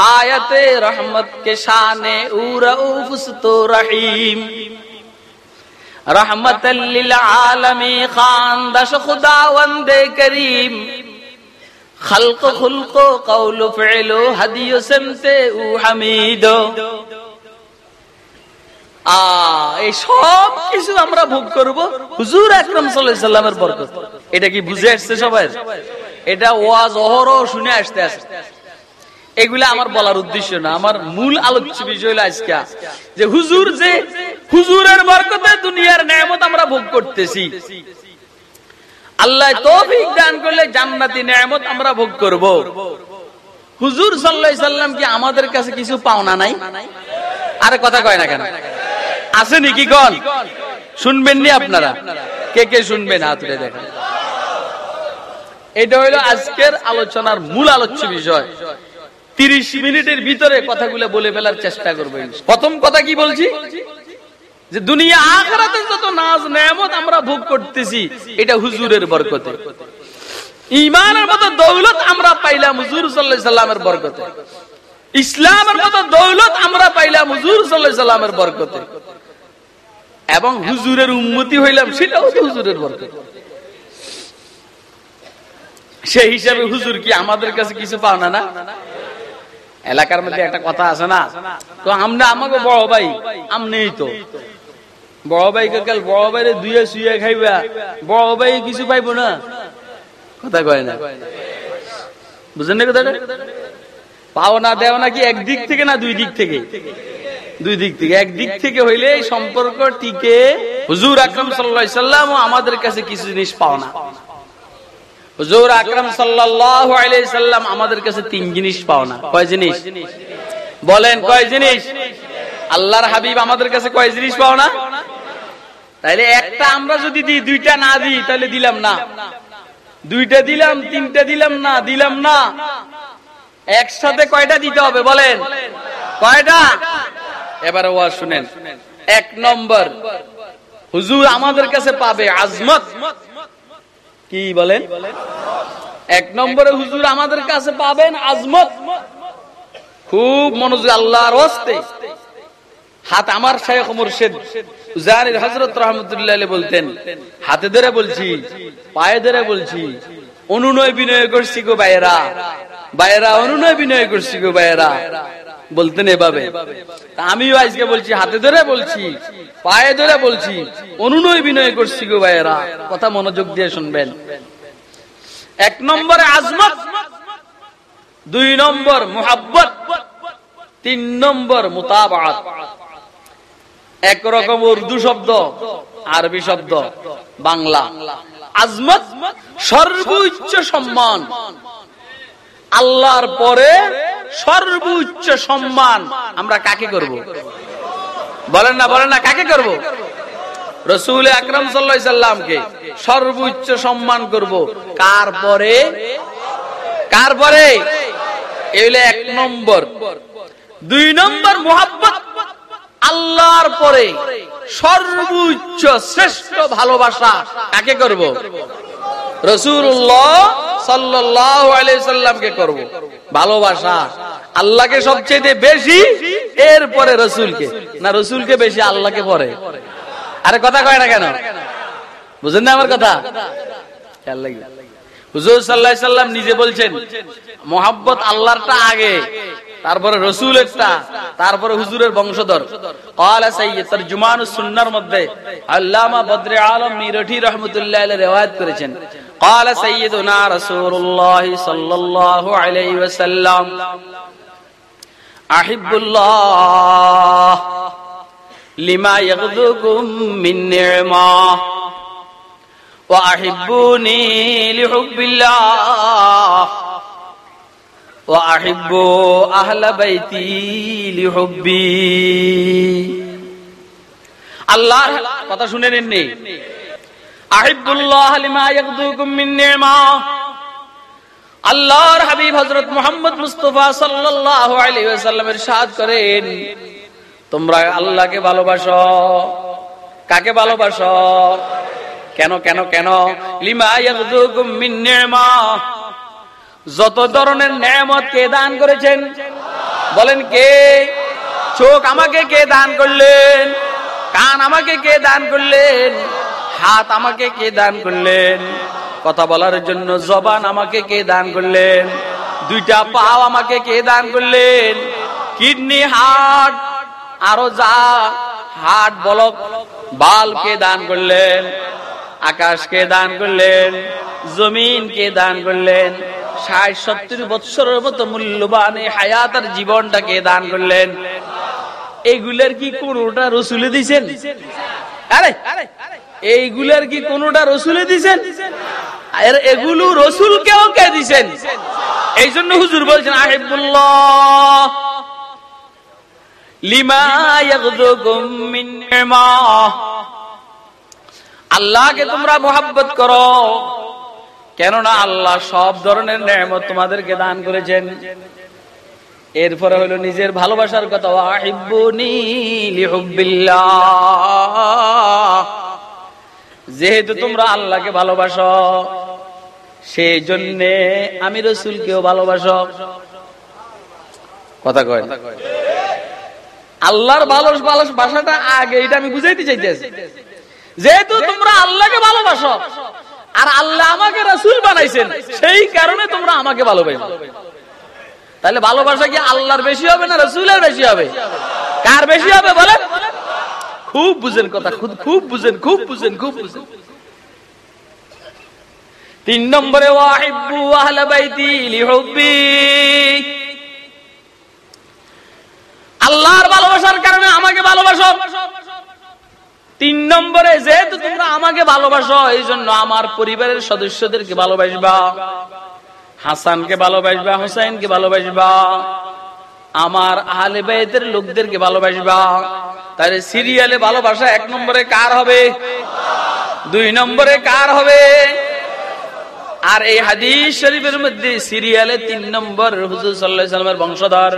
آیت رحمت کے شان او رؤوف تو رحیم رحمت للعالمی خاندش خداوند کریم خلق خلق قول فعل هدي سمت او حمید এই সব কিছু আমরা ভোগ করব হুজুর আকরাম সাল্লাল্লাহু সাল্লামের বরকত এটা কি বুঝে আসছে সবাই এটা ওয়াজ অহরহ শুনে আসতে আসছে এগুলা আমার বলার উদ্দেশ্য না। আমার মূল আলোচ্য বিষয় হলো আজকে যে হুজুর যে হুজুরের বরকতে দুনিয়ার নেয়ামত আমরা ভোগ করতেছি। আল্লাহ তৌফিক দান করলে জান্নাতি নেয়ামত আমরা ভোগ করব। হুজুর সাল্লাল্লাহু সাল্লাম কি আমাদের কাছে কিছু পাওনা নাই? আরে কথা কয় না কেন? আছে নাকি গন শুনবেন নি আপনারা? কে কে শুনবেন? হাত উঠে দেখেন। এটা হইল আজকের আলোচনার মূল আলোচ্য বিষয়। তিরিশ মিনিটের ভিতরে কথাগুলো বলে ফেলার চেষ্টা করব প্রথম কথা কি বলছি? যে দুনিয়া আখরাতে যত নাজ নেয়ামত আমরা ভোগ করতেছি, এটা হুজুরের বরকতে। ইমানের মতো দৌলত আমরা পাইলাম হুজুর সাল্লাল্লাহু সাল্লামের বরকতে। ইসলামের মতো দৌলত আমরা পাইলাম হুজুর সাল্লাল্লাহু সাল্লামের বরকতে। এবং হুজুরের উন্মতি হইলাম, সেটাও তো হুজুরের বরকতে। সেই হিসাবে হুজুর কি আমাদের কাছে কিছু পাও না না? এলাকার মধ্যে একটা কথা আছে না? তো আমরা আমাকে বড় ভাই আমনেই তো। বড় ভাই কাল, বড় ভাইরে দুয়ে শুয়ে খাইবা। বড় ভাই কিছু পাইবো না? কথা কয় না। বুঝলেন না কথাটা? পাও না দেও নাকি একদিক থেকে না দুই দিক থেকে? দুই দিক থেকে। একদিক থেকে হইলে সম্পর্ক টিকে। হুজুর আকরম সাল্লাম আমাদের কাছে কিছু জিনিস পাও না হুজুর আকরম সাল্লাম আমাদের কাছে তিন জিনিস পাও না। কয় জিনিস? বলেন, কয় জিনিস? আল্লাহর হাবিব আমাদের কাছে কয় জিনিস পাও না? তাইলে একটা আমরা যদি দিই, দুইটা না দিই তাহলে দিলাম না। দুইটা দিলাম, তিনটা দিলাম না দিলাম না। একসাথে কয়টা দিতে হবে, বলেন? কয়টা? এবারে ওয়া শুনেন। এক নম্বর, হুজুর আমাদের কাছে পাবে আজমত। কি বলেন? এক নম্বরে হুজুর আমাদের কাছে পাবেন আজমত। খুব মনোযোগ আল্লাহর হাত আমার শেখ মুর্শিদ উজানির হজরত রহমতুল্লাহ বলতেন, হাতে ধরে বলছি, পায়ে ধরে বলছি, অনুনয় বিনয় করছি গো বাইরা বাইরা অনুনয় বিনয় করছি গো বাইরা বলতেন এভাবে। আমিও আজকে বলছি, হাতে ধরে বলছি, পায়ে ধরে বলছি, অনুনয় বিনয় করছি গো ভাইয়েরা, কথা মনোযোগ দিয়ে শুনবেন। এক নম্বরে আজমত, দুই নম্বর মোহাব্বত, তিন নম্বর মোতাবাত একরকম উর্দু শব্দ, আরবি শব্দ, বাংলা। আজমত সর্বোচ্চ সম্মান। আল্লাহর পরে সর্বোচ্চ সম্মান আমরা কাকে করব? বলেন না বলেন না, কাকে করব? রসুল আকরম সাল্লামকে সর্বোচ্চ সম্মান করব। কার পরে? কার পরে? এক নম্বর। দুই নম্বর মোহাব্বত। আল্লাহর পরে সর্বোচ্চ শ্রেষ্ঠ ভালোবাসা কাকে করব? রসুল্লাহ সাল্লাহ আলাইসাল্লামকে করব ভালোবাসা আল্লাহকে সবচেয়ে বেশি এরপরে রসুলকে না রসুলকে বেশি আল্লাহকে পরে আরে কথা কয় না কেন বুঝেন না আমার কথা খেয়াল লাগবে হুজুর সাল্লাহ সাল্লাম নিজে বলছেন মোহাব্বত আল্লাহরটা আগে তারপরে রসুলেরটা তারপরে হুজুরের বংশধর قال سيد তরজুমান সুন্নাহর মধ্যে আল্লামা বদরে আলম মিরঠি রাহমাতুল্লাহ আলাইহি রিওয়ায়াত করেছেন قال سيدنا رسول الله صلى الله عليه وسلم احب الله لما يغذوكم من نعمه واحبوني لحب الله واحب اهل بيتي لحبي আল্লাহর কথা শুনে নেননি আহিবুল্লাহ লিমা ইয়াগদুকুম মিন নি'মা। আল্লাহর হাবিব হযরত মুহাম্মদ মুস্তাফা সাল্লাল্লাহু আলাইহি ওয়াসাল্লাম ইরশাদ করেন, তোমরা আল্লাহকে ভালোবাসো। কাকে ভালোবাসো? কেন কেন কেন? লিমা ইয়াগদুকুম মিন নি'মা। যত ধরনের নেয়ামত কে দান করেছেন, বলেন কে? চোখ আমাকে কে দান করলেন? কান আমাকে কে দান করলেন? হাত আমাকে কে দান করলেন? কথা বলার জন্য জবান আমাকে কে দান করলেন? দুইটা পাও আমাকে কে দান করলেন? কিডনি, হার্ট, আরও যা, হার্ট বলক, বাল কে দান করলেন? আকাশকে দান করলেন? জমিনকে দান করলেন? ষাট, সত্তর বৎসরের মতো মূল্যবান এই হায়াত হায়াতার জীবনটাকে দান করলেন? এইগুলার কি কোনটা রসুলে দিছেন আরে! এইগুলার কি কোনটা রসুলে দিছেন? এগুলো রসুল কেউ কে দিছেন? এই জন্য হুজুর বলছেন, আহিবুল্লাহ আল্লাহকে তোমরা মোহাব্বত করো, কেননা আল্লাহ সব ধরনের নেমত তোমাদেরকে দান করেছেন। এরপরে হলো নিজের ভালোবাসার কথা যেহেতু তোমরা আল্লাহকে ভালোবাসো সেই জন্য আমি রসুলকেও ভালোবাসো। কথা কয়। আল্লাহর ভালো ভালোবাসাটা আগে, এটা আমি বুঝাইতে চাইতেছি। যেহেতু তোমরা আল্লাহকে ভালোবাসো, আর আল্লাহ আমাকে রসুল বানাইছেন, সেই কারণে তোমরা আমাকে ভালোবাসো। তাহলে ভালোবাসা কি আল্লাহর বেশি হবে না রসুলের বেশি হবে? কার বেশি হবে বলেন? খুব বুঝেন কথা, খুব খুব বুঝেন খুব বুঝেন খুব বুঝেন। তিন নম্বরে, ওয়াহিব্বু আহলা বাইতি লিহুব্বি। আল্লাহর ভালোবাসার কারণে আমাকে ভালোবাসো। তিন নম্বরে, যেহেতু তোমরা আমাকে ভালোবাসো এই জন্য আমার পরিবারের সদস্যদেরকে ভালোবাসবা। হাসানকে ভালোবাসবা, হুসাইনকে ভালোবাসবা। আমার আহলে বাইতের লোকদেরকে ভালোবাসবা। তাহলে সিরিয়ালে ভালোবাসা এক নম্বরে কার হবে? দুই নম্বরে কার হবে? আর এই হাদিস শরীফের মধ্যে সিরিয়ালে তিন নম্বর হুজুর সাল্লাহ সাল্লামের বংশধর।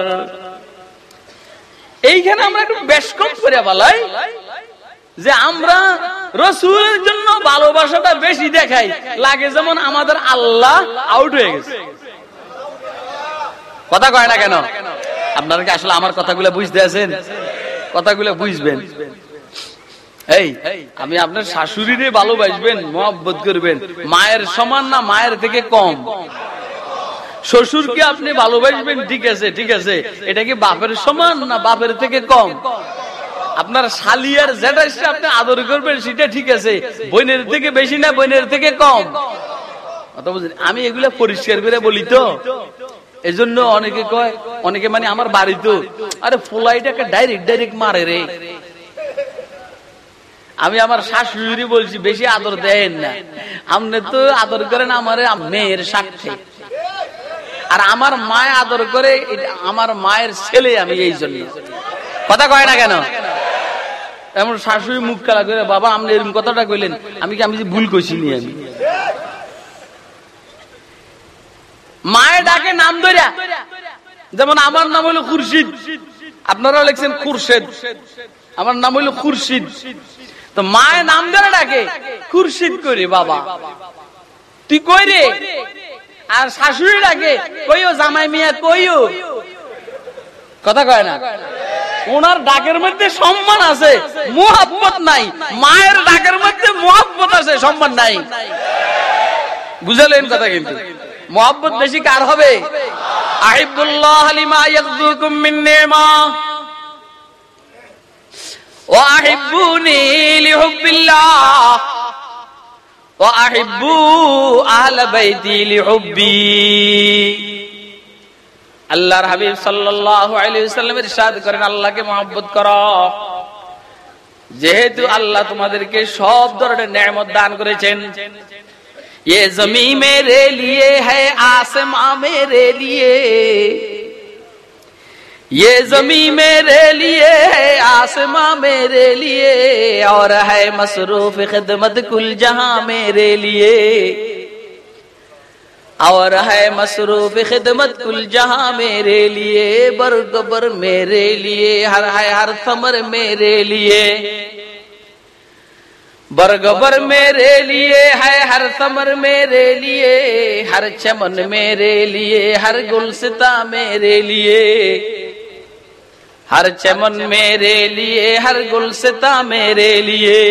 এইখানে আমরা একটু বেশ কম করে বলাই যে আমরা রসুলের জন্য ভালোবাসাটা বেশি দেখাই। লাগে যেমন আমাদের আল্লাহ আউট হয়ে গেছে। কথা কয় না কেন? আপনারা কি আসলে আমার কথাগুলো বুঝতে আছেন? কথাগুলো বুঝবেন। এই, আমি আপনার শাশুড়িরে ভালোবাসবেন, মহব্বত করবেন। মায়ের সমান না মায়ের থেকে কম। শ্বশুরকে আপনি ভালোবাসবেন, ঠিক আছে ঠিক আছে। এটা কি বাপের সমান না বাপের থেকে কম? আপনার শালিয়ার যেটা আপনি আদর করবেন, সেটা ঠিক আছে। বইনের থেকে বেশি না বইনের থেকে কম? আমি এগুলা পরিষ্কার করে বলি তো। এজন্য অনেকে কয়, অনেকে মানে আমার বাড়ি তো আরে ফোলাইটাকে ডাইরেক্ট ডাইরেক্ট মারে রে। আমি আমার শাশুড়ি বলছি, বেশি আদর দেন না। আপনি তো আদর করেন আমার মেয়ের সাক্ষী আর আমার মায় আদর করে আমার মায়ের ছেলে আমি এই জন্য। কথা কয় না কেন? এমন শাশুড়ি মুখ কালা করে, বাবা, আপনি এরকম কথাটা কইলেন, আমি কি আমি ভুল করছি নি আমি? মায়ের ডাকে নাম ধরিয়া। যেমন আমার নাম হলো খুরশিদ। আপনারা লিখছেন খুরশেদ। আমার নাম হইল খুরশিদ। তো মায়ের নাম ধরে ডাকে, খুরশিদ করে বাবা। তুই কই রে? আর শাশুড়ি ডাকে কইও জামাই মিয়া কইও কথা কয় না। ওনার ডাকের মধ্যে সম্মান আছে, মোহাব্বত নাই। মায়ের ডাকের মধ্যে মোহাব্বত আছে, সম্মান নাই। বুঝালেন কথা কিন্তু। মোহাম্মত বেশি কার হবে? আহিবুল্লাহ আহিবু আল্লাহর হাবিব সাল্লাল্লাহু আলাইহি করেন, আল্লাহকে মহব্বত কর। যেহেতু আল্লাহ তোমাদেরকে সব ধরনের নেয়ামত দান করেছেন। یہ زمین میرے لیے ہے، آسماں میرے لیے۔ یہ زمین میرے لیے ہے، آسماں میرے لیے۔ اور ہے مصروف خدمت کل جہاں میرے لیے۔ اور ہے مصروف خدمت کل جہاں میرے لیے۔ برگبر میرے لیے، ہر ہے ہر ثمر میرے لیے۔ برگبر میرے لیے ہے، ہر سمر میرے لیے، ہر چمن میرے لیے، ہر گلستا میرے لیے۔ ہر چمن میرے لیے، ہر گلستا میرے لیے۔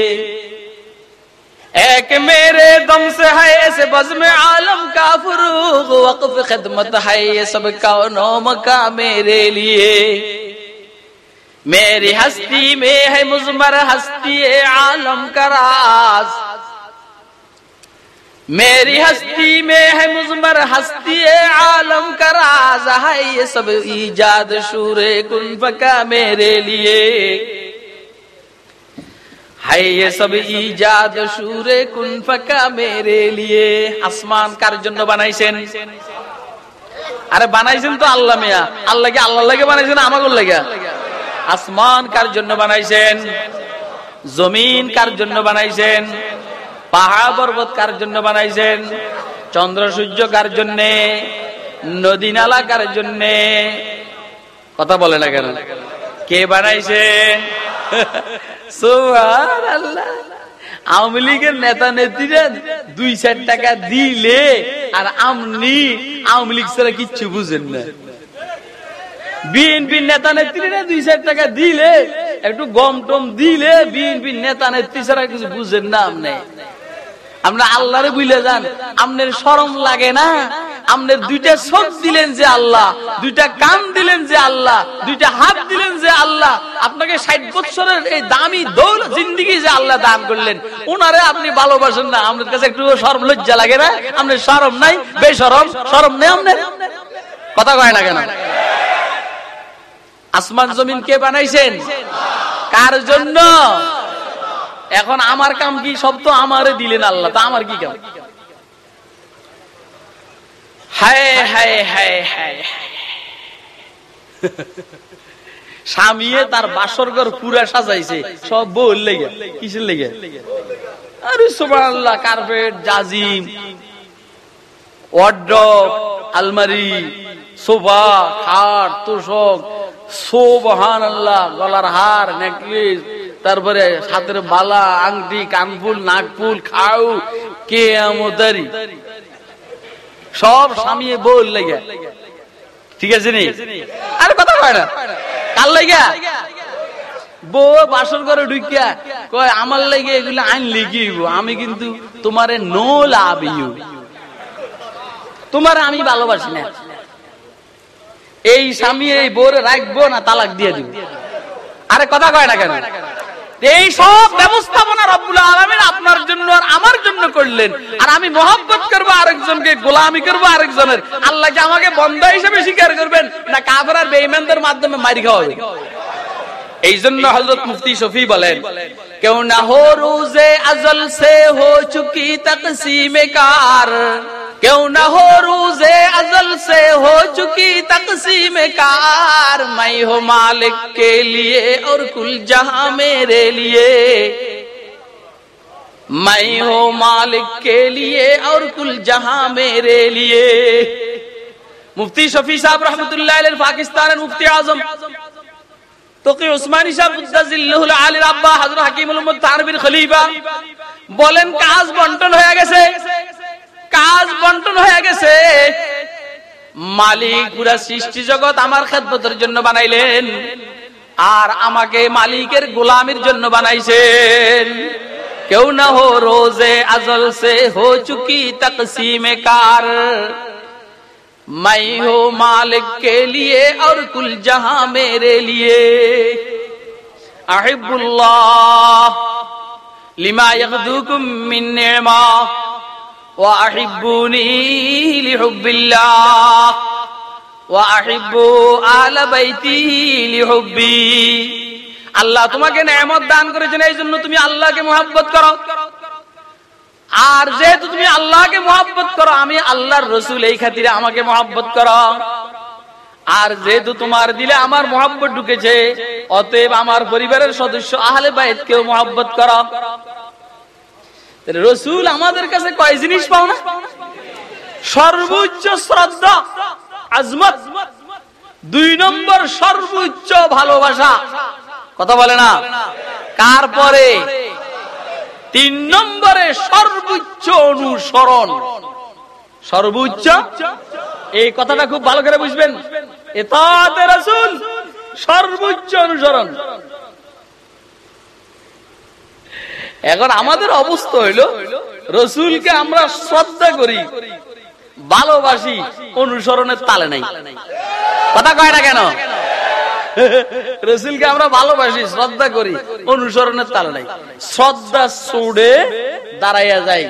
ایک میرے دم سے ہے اس بزم عالم کا فروغ، وقف خدمت ہے یہ سب کا نوم کا میرے لیے۔ میری ہستی میں ہے مزمر ہستی عالم کا راز۔ میری ہستی میں ہے مزمر ہستی عالم کا راز۔ ہے یہ سب ایجاد شور کن پکا میرے لیے۔ ہے یہ سب ایجاد شور کن پکا میرے لیے۔ آسمان کار جن بنائی ارے، بنائی تو اللہ আল্লাহ اللہ کے اللہ لگے بنائی বানাইছেন আমাকে লাগে আসমান কার জন্য বানাইছেন? জমিন কার জন্য বানাইছেন? পাহাড় পর্বত কার জন্য বানাইছেন? চন্দ্র সূর্য কার জন্য? নদী নালা কার জন্য? কথা বলে না কেন? কে বানাইছেন আওয়ামী লীগের নেতা নেত্রীরা দুই চার টাকা দিলে আর আমনি আওয়ামী লীগ ছাড়া কিচ্ছু বুঝেন না। বিএনপির নেতা নেত্রীরা দুই চার টাকা দিলে, একটু গম টম দিলে বিএনপির নেতা নেত্রী ছাড়া কিছু বুঝেন না আপনি আমরা আল্লাহরে বুঝলে যান আপনার সরম লাগে না। আপনার দুইটা চোখ দিলেন যে আল্লাহ, দুইটা কান দিলেন যে আল্লাহ, দুইটা হাত দিলেন যে আল্লাহ। আপনাকে ষাট বছরের এই দামি দৌল জিন্দিগি যে আল্লাহ দান করলেন ওনারে আপনি ভালোবাসেন না। আপনার কাছে একটু সরম লজ্জা লাগে না? আপনার সরম নাই বেসরম সরম নেই আপনার কথা কয় না কেন? আসমান জমিন কে বানাইছেন? কার জন্য? এখন আমার কাম কি? সব তো আমারে দিলেন আল্লাহ, তা আমার কি কাম? হায় হায় হায় হায় স্বামীয়ে তার বাসর ঘর পুরা সাজাইছে, সব বউর লেগে, কিসের লেগে? আরে সুবহানাল্লাহ, কার্পেট, জাজিম ওয়ার্ড্রপ আলমারি সোফা খাট, তোষক সোবহান আল্লাহ গলার হার, নেকলেস, তারপরে হাতের বালা, আংটি, কানফুল, নাকফুল খাও কে আমদারি সব স্বামী বল লেগে। ঠিক আছে নি? আরে কথা কয় না। কার লেগে? বউ বাসর করে ঢুকিয়া কয়, আমার লেগে এগুলো আইন লিখিব আমি কিন্তু তোমারে নো লাভ ইউ। তোমার আমি ভালোবাসি না। এই স্বামী এই বোরে রাখব না তালাক দিয়ে দিব? আরে কথা কয় না কেন? এই সব ব্যবস্থাপনা রব্বুল আলমিন আপনার জন্য আর আমার জন্য করলেন। আর আমি মহব্বত করব আরেকজনকে, গোলামি করব আরেকজনের। আল্লাহকে আমাকে বন্ধ হিসেবে স্বীকার করবেন, না কাফের আর বেইমানদের মাধ্যমে মারি খাওয়াবে এই জন্য হজরত মুফতি শফি বলেন, কেউ না হো রোজে আজল সে হো চুকি তকসিম কার? کیوں نہ ہو روزے ازل سے ہو چکی تقسیم کار؟ میں ہو مالک کے لیے اور کل جہاں میرے لیے۔ میں ہو مالک کے لیے اور کل جہاں میرے لیے۔ مفتی شفیع صاحب رحمۃ اللہ علیہ پاکستان مفتی اعظم۔ توقی عثمانی صاحب العالی ربا حضرت حکیم الامت بن خلیفہ۔ বলেন کاز بنٹن হয়ে گیسے কাজ বন্টন হয়ে গেছে। মালিক পুরা সৃষ্টি জগৎ আমার খেদবতের জন্য বানাইলেন। আর আমাকে মালিকের গোলামির জন্য বানাইছেন। কেউ না হো রোজে আজল সে হো চুকি তকসিমে কার। মাই হো মালিক কে লিয়ে আর কুল জাহা মেরে লিয়ে। আহিবুল্লাহ লিমা ইয়াখদুকুম মিন নিমা। আল্লাহ তোমাকে নেমত দান করেছেন, এই জন্য তুমি আল্লাহকে মোহাব্বত করো। আর যেহেতু তুমি আল্লাহকে মোহাব্বত করো, আমি আল্লাহর রসুল, এই খাতিরে আমাকে মোহাব্বত করো। আর যেহেতু তোমার দিলে আমার মহাব্বত ঢুকেছে, অতএব আমার পরিবারের সদস্য আহলে বায়ত কেউ মহাব্বত করা। রসুল আমাদের কাছে কয় জিনিস পাও না? সর্বোচ্চ শ্রদ্ধা, আজমত। দুই নম্বর সর্বোচ্চ ভালোবাসা। কথা বলে না? কার পরে? তিন নম্বরে সর্বোচ্চ অনুসরণ। সর্বোচ্চ? এই কথাটা খুব ভালো করে বুঝবেন। এতাতে রাসূল, সর্বোচ্চ অনুসরণ। এখন আমাদের অবস্থা হইল, রসুলকে আমরা শ্রদ্ধা করি, ভালোবাসি, অনুসরণের তালে নাই। কথা কয় না কেন? রসুলকে আমরা ভালোবাসি, শ্রদ্ধা করি, অনুসরণের তালে নাই। শ্রদ্ধা ছুড়ে দাঁড়াইয়া যাই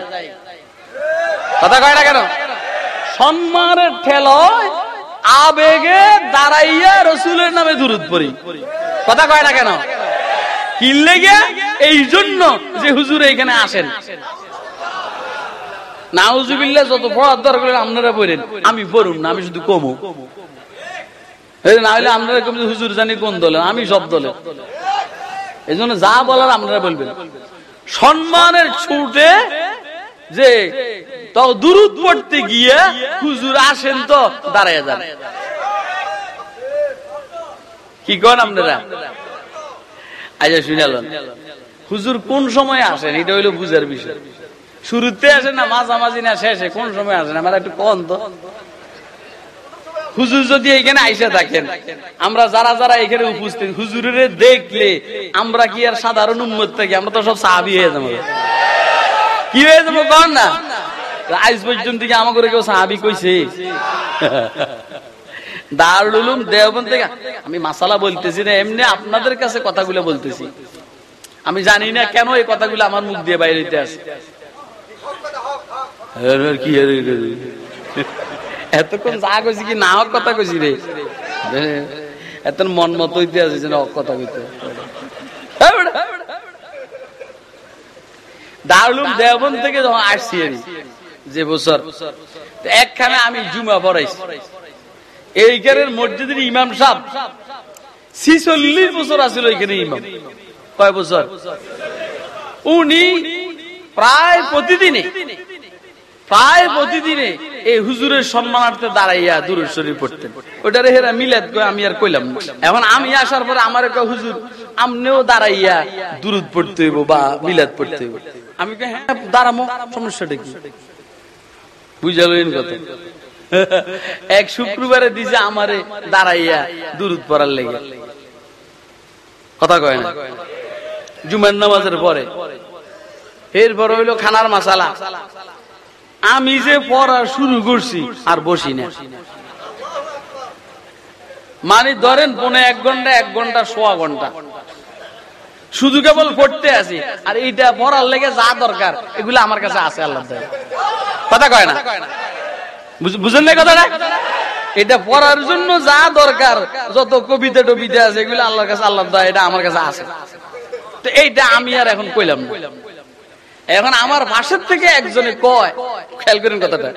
কথা কয় না কেন? সম্মানের ঠেলয় আবেগে দাঁড়াইয়া রসুলের নামে দূরত পড়ি। কথা কয় না কেন? কিনলে এই জন্য যে হুজুর এখানে আসেন। যত দরকার আপনারা আমি পড়ুন না, আমি শুধু কমু। না হলে আপনারা হুজুর জানি কোন দলে, আমি সব দলে। এই জন্য যা বলার আপনারা বলবেন। সম্মানের ছুটে যে তো দূরত পড়তে গিয়ে হুজুর আসেন তো দাঁড়ায় যান। কি কন আপনারা? আচ্ছা শুনালেন হুজুর কোন সময় আসেন? এটা হইল বুঝার বিষয়। শুরুতে আসেন না, মাঝামাঝি না, শেষে কোন সময় আসেন? আমার একটু কন তো। হুজুর যদি এখানে আইসা থাকেন, আমরা যারা যারা এখানে উপস্থিত, হুজুরের দেখলে আমরা কি আর সাধারণ উন্মত থাকি? আমরা তো সব সাহাবি হয়ে যাব। কি হয়ে যাব কন না? আজ পর্যন্ত কি আমাকে কেউ সাহাবি কইছে? দারুল উলুম দেওবন থেকে আমি মাসালা বলতেছি না এমনি আপনাদের কাছে কথাগুলো বলতেছি। আমি জানি না কেন এই কথাগুলো আমার মুখ দিয়ে বাইরে আসে। কি এতক্ষণ যা কইছি কি না হক কথা কইছি রে? এত মন মতো হইতে আছে যেন হক কথা কইতে। দারুলুম দেবন থেকে যখন আসছি যে বছর একখানে আমি জুমা পড়াইছি। এইখানের মসজিদের ইমাম সাহ ছিচল্লিশ বছর আছিল এখানে ইমাম। কয় বছর? উনি প্রায় প্রতিদিনে প্রায় প্রতিদিনে এই হুজুরের সম্মানার্থে দাঁড়াইয়া দূরের শরীর পড়তেন। ওটারে হেরা করে আমি আর কইলাম এখন আমি আসার পরে আমার একটা হুজুর, আমনেও দাঁড়াইয়া দূরত পড়তে হইব বা মিলাদ পড়তে হইব। আমি হ্যাঁ দাঁড়ামো, সমস্যাটা কি? বুঝালেন কথা। এক শুক্রবারে দিছে আমারে দাঁড়াইয়া দূরত পড়ার লেগে। কথা কয় না? জুমার নামাজের পরে। এরপর হইল খানার মাসালা। আমি যে পড়া শুরু করছি আর বসি না। মানে ধরেন পনে এক ঘণ্টা এক ঘণ্টা, সোয়া ঘণ্টা। শুধু কেবল পড়তে আসি আর এইটা পড়ার লেগে যা দরকার, এগুলো আমার কাছে আছে আল্লাহ কথা কয় না? বুঝেন না কথাটা? এটা পড়ার জন্য যা দরকার, যত কবিতা টবিতা আছে, এগুলো আল্লাহর কাছে আল্লাহ এটা আমার কাছে আছে। তো এইটা আমি আর এখন কইলাম এখন আমার পাশের থেকে একজনে কয়, খেয়াল করেন কথাটা।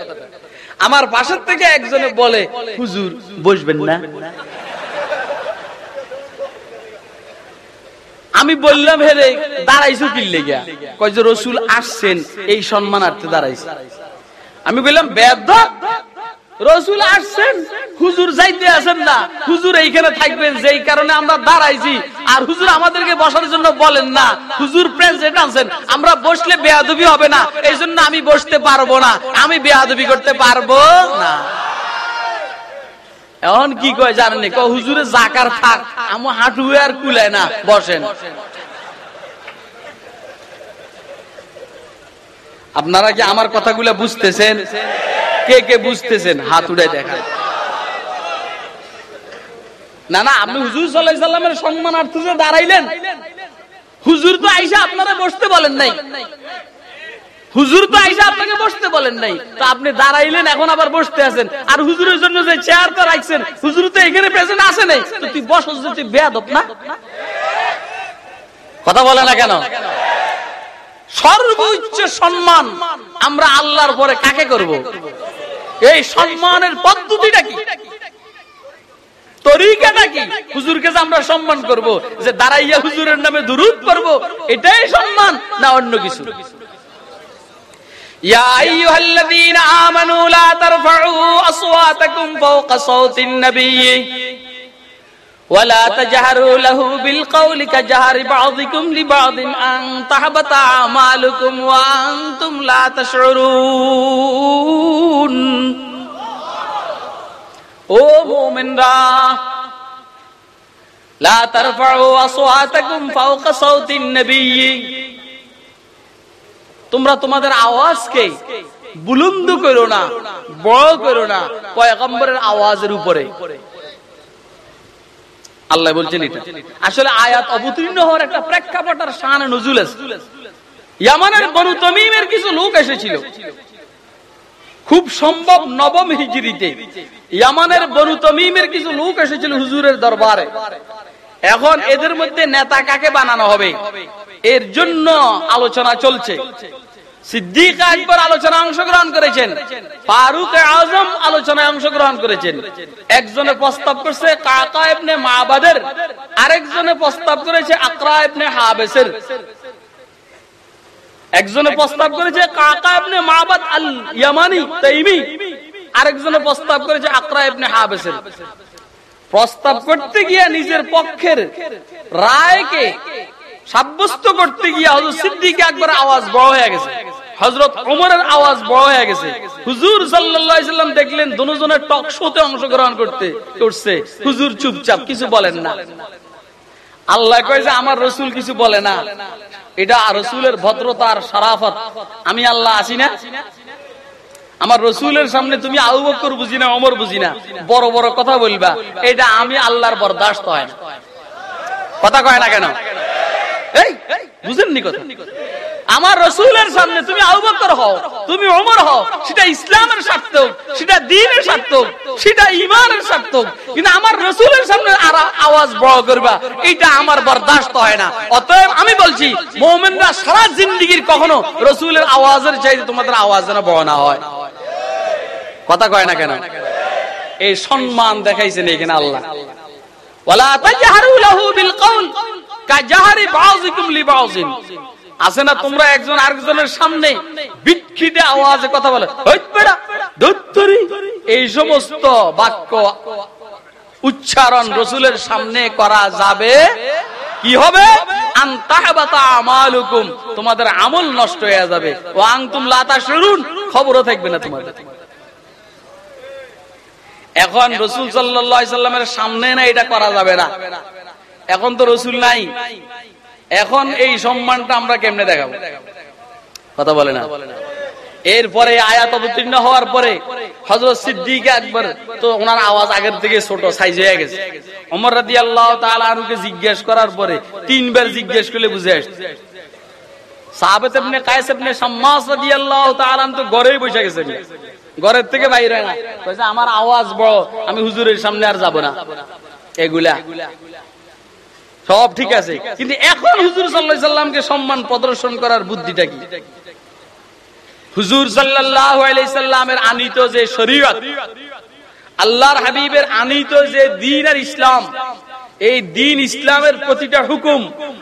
আমার পাশের থেকে একজনে বলে, হুজুর, বসবেন না। আমি বললাম হেরে দাঁড়াইছো কিনলে গিয়া কয় যে, রসুল আসছেন, এই সম্মানার্থে দাঁড়াইছে। আমি বললাম, বেদ? রসুল আসছেন, হুজুর যাইতে আছেন না। হুজুর এইখানে থাকবেন, যেই কারণে আমরা দাঁড়াইছি। আর হুজুর আমাদেরকে বসার জন্য বলেন না। হুজুর প্রেসিডেন্ট আছেন, আমরা বসলে বেয়াদবি হবে না। এই জন্য আমি বসতে পারব না। আমি বেয়াদবি করতে পারব না। এখন কি কয় জানেন হুজুরে জাকার থাক, আমি হাঁটু আর কুলায় না, বসেন। আপনারা কি আমার কথাগুলো বুঝতেছেন? কে কে বুঝতেছেন? হাত উড়ে দেখা না না, আপনি হুজুর সাল্লামের সম্মানার্থে যে দাঁড়াইলেন, হুজুর তো আইসা আপনারা বসতে বলেন নাই। হুজুর তো আইসা আপনাকে বসতে বলেন নাই। তো আপনি দাঁড়াইলেন, এখন আবার বসতে আছেন। আর হুজুরের জন্য যে চেয়ার তো রাখছেন, হুজুর তো এখানে প্রেজেন্ট আসে নাই। তো তুই বস তুই বেয়াদব না? কথা বলে না কেন? সর্বোচ্চ সম্মান আমরা আল্লাহর পরে কাকে করব এই সম্মানের পদ্ধতিটা কি তরিকাটা কি হুজুরকে যে আমরা সম্মান করব যে দাঁড়াইয়া হুজুরের নামে দুরুদ করব এটাই সম্মান না অন্য কিছু يا أيها الذين آمنوا لا ترفعوا أصواتكم فوق صوت النبي ولا تجهروا له بالقول كجهر بعضكم لبعض أن تحبط أعمالكم وأنتم لا تشعرون ও মুমিনরা লা তারফাউ আসওয়াতাকুম ফাওকা সাউতিন নবী তোমরা তোমাদের আওয়াজকে বুলন্দ করো না বড় করো না পয়গম্বরের আওয়াজের উপরে আল্লাহ বলছেন এটা। আসলে আয়াত অবতীর্ণ হওয়ার একটা প্রেক্ষাপট আর শানে নজুল ইয়ামানের বনু তমিমের কিছু লোক এসেছিল। খুব সম্ভব নবম হিজরিতে ইয়ামানের বনু তমিমের কিছু লোক এসেছিল হুজুরের দরবারে। এখন এদের মধ্যে নেতা কাকে বানানো হবে? এর জন্য আলোচনা চলছে। সিদ্দিক আকবর আলোচনা অংশগ্রহণ করেছেন। ফারুক আজম আলোচনায় অংশগ্রহণ করেছেন। একজনে প্রস্তাব করছে কাকা ইবনে মাবাদের, আরেকজনে প্রস্তাব করেছে আকরা ইবনে হাবেসের। একজনে প্রস্তাব করেছে কাকা ইবনে মাবাদ আল ইয়ামানি তাইমি, আরেকজনে প্রস্তাব করেছে আকরা ইবনে হাবেসের। প্রস্তাব করতে গিয়ে নিজের পক্ষের রায়কে সাব্যস্ত করতে গিয়া হজরত সিদ্দিক একবার আওয়াজ বড় হয়ে গেছে। হজরত ওমরের আওয়াজ বড় হয়ে গেছে। হুজুর সাল্লাম দেখলেন দুজনের টক শোতে অংশগ্রহণ করতে করছে হুজুর চুপচাপ, কিছু বলেন না। আল্লাহ কয় যে, আমার রসুল কিছু বলে না। এটা রসুলের ভদ্রতার সারাফত। আমি আল্লাহ আছি না। আমার রসুলের সামনে তুমি আউ বকর বুঝি না অমর বুঝি না। বড় বড় কথা বলবা। এটা আমি আল্লাহর বরদাস্ত হয় কথা কয় না কেন? বুঝেননি কথা? আমার রসুলের সামনে তুমি আউবকর হও, তুমি হও, সেটা ইসলামের সেটা দিনের সেটা ইমানের কিন্তু আমার রসুলের সামনে আওয়াজ বড় করবা এটা আমার বরদাস্ত হয় না। অতএব আমি বলছি মোহামেনরা সারা জিন্দিগির কখনো রসুলের আওয়াজের চাইতে তোমাদের আওয়াজ যেন বড় না হয়। কথা কয় না কেন? এই সম্মান দেখাইছেন এখানে আল্লাহ। ওয়ালা তাজহারু লাহু বিল আছে না তোমরা একজন আরেকজনের সামনে বিক্ষিতে আওয়াজে কথা বলে? এই সমস্ত বাক্য উচ্চারণ রসুলের সামনে করা যাবে। কি হবে? তোমাদের আমল নষ্ট হয়ে যাবে। ও আংতুম লাতা শুরুন খবরও থাকবে না তোমাদের। এখন রসুল সাল্লামের সামনে না এটা করা যাবে না। এখন তো রসুল নাই। এখন এই সম্মানটা আমরা কেমনে দেখাবো? কথা বলে না। এরপরে আয়াত অবতীর্ণ হওয়ার পরে হজরত সিদ্দিক একবার তো ওনার আওয়াজ আগের থেকে ছোট সাইজ হয়ে গেছে। অমর রাদি আল্লাহ তালুকে জিজ্ঞেস করার পরে তিনবার জিজ্ঞেস করলে বুঝে আসছে তো ঘরের থেকে বাইরে আমার আওয়াজ বড়, আমি হুজুরের সামনে আর যাব না। এগুলা। সব ঠিক আছে। কিন্তু এখন হুজুর সাল্লাহ সাল্লামকে সম্মান প্রদর্শন করার বুদ্ধিটা কি? হুজুর সাল্লাহ সাল্লামের আনিত যে শরীয়ত আল্লাহর হাবিবের আনিত যে দিন আর ইসলাম এই দিন ইসলামের প্রতিটা হুকুম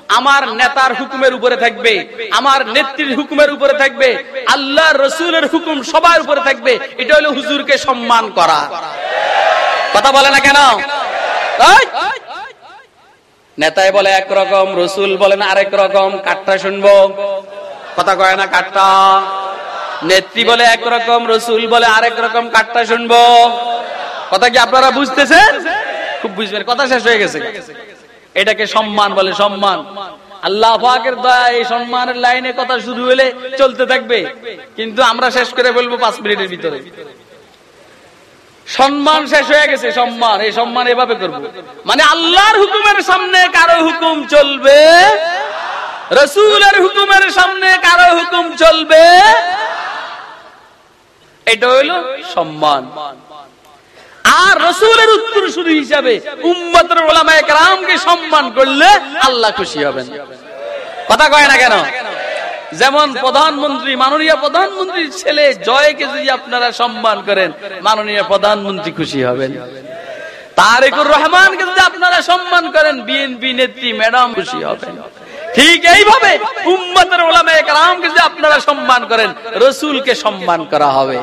আমার নেতার হুকুমের উপরে থাকবে আমার নেত্রীর হুকুমের উপরে থাকবে আল্লাহ রসুলের হুকুম সবার উপরে থাকবে এটা হলো হুজুরকে সম্মান করা। কথা বলে না কেন? নেতায় বলে একরকম রসুল বলেন আরেক রকম কাঠটা শুনব। কথা কয় না কাঠটা নেত্রী বলে একরকম রসুল বলে আরেক রকম কাঠটা শুনব। কথা কি আপনারা বুঝতেছেন? খুব বুঝবেন, কথা শেষ হয়ে গেছে। এটাকে সম্মান বলে, সম্মান। আল্লাহ পাকের দয়া, এই সম্মানের লাইনে কথা শুরু হলে চলতে থাকবে। কিন্তু আমরা শেষ করে বলব পাঁচ মিনিটের ভিতরে। সম্মান শেষ হয়ে গেছে, সম্মান, এই সম্মান এভাবে করব। মানে আল্লাহর হুকুমের সামনে কারও হুকুম চলবে? রসুলের হুকুমের সামনে কারও হুকুম চলবে? এটা হইল সম্মান। আর রসুলের উত্তর শুরু হিসাবে উম্মতের ওলামায়ে কেরামকে সম্মান করলে আল্লাহ খুশি হবেন। কথা কয় না কেন? যেমন প্রধানমন্ত্রী, মাননীয় প্রধানমন্ত্রীর ছেলে জয়কে যদি আপনারা সম্মান করেন, মাননীয় প্রধানমন্ত্রী খুশি হবেন। তারেকুর রহমানকে যদি আপনারা সম্মান করেন, বিএনপি নেত্রী ম্যাডাম খুশি হবেন। ঠিক এইভাবে উম্মতের ওলামায়ে কেরামকে যদি আপনারা সম্মান করেন, রসুলকে সম্মান করা হবে।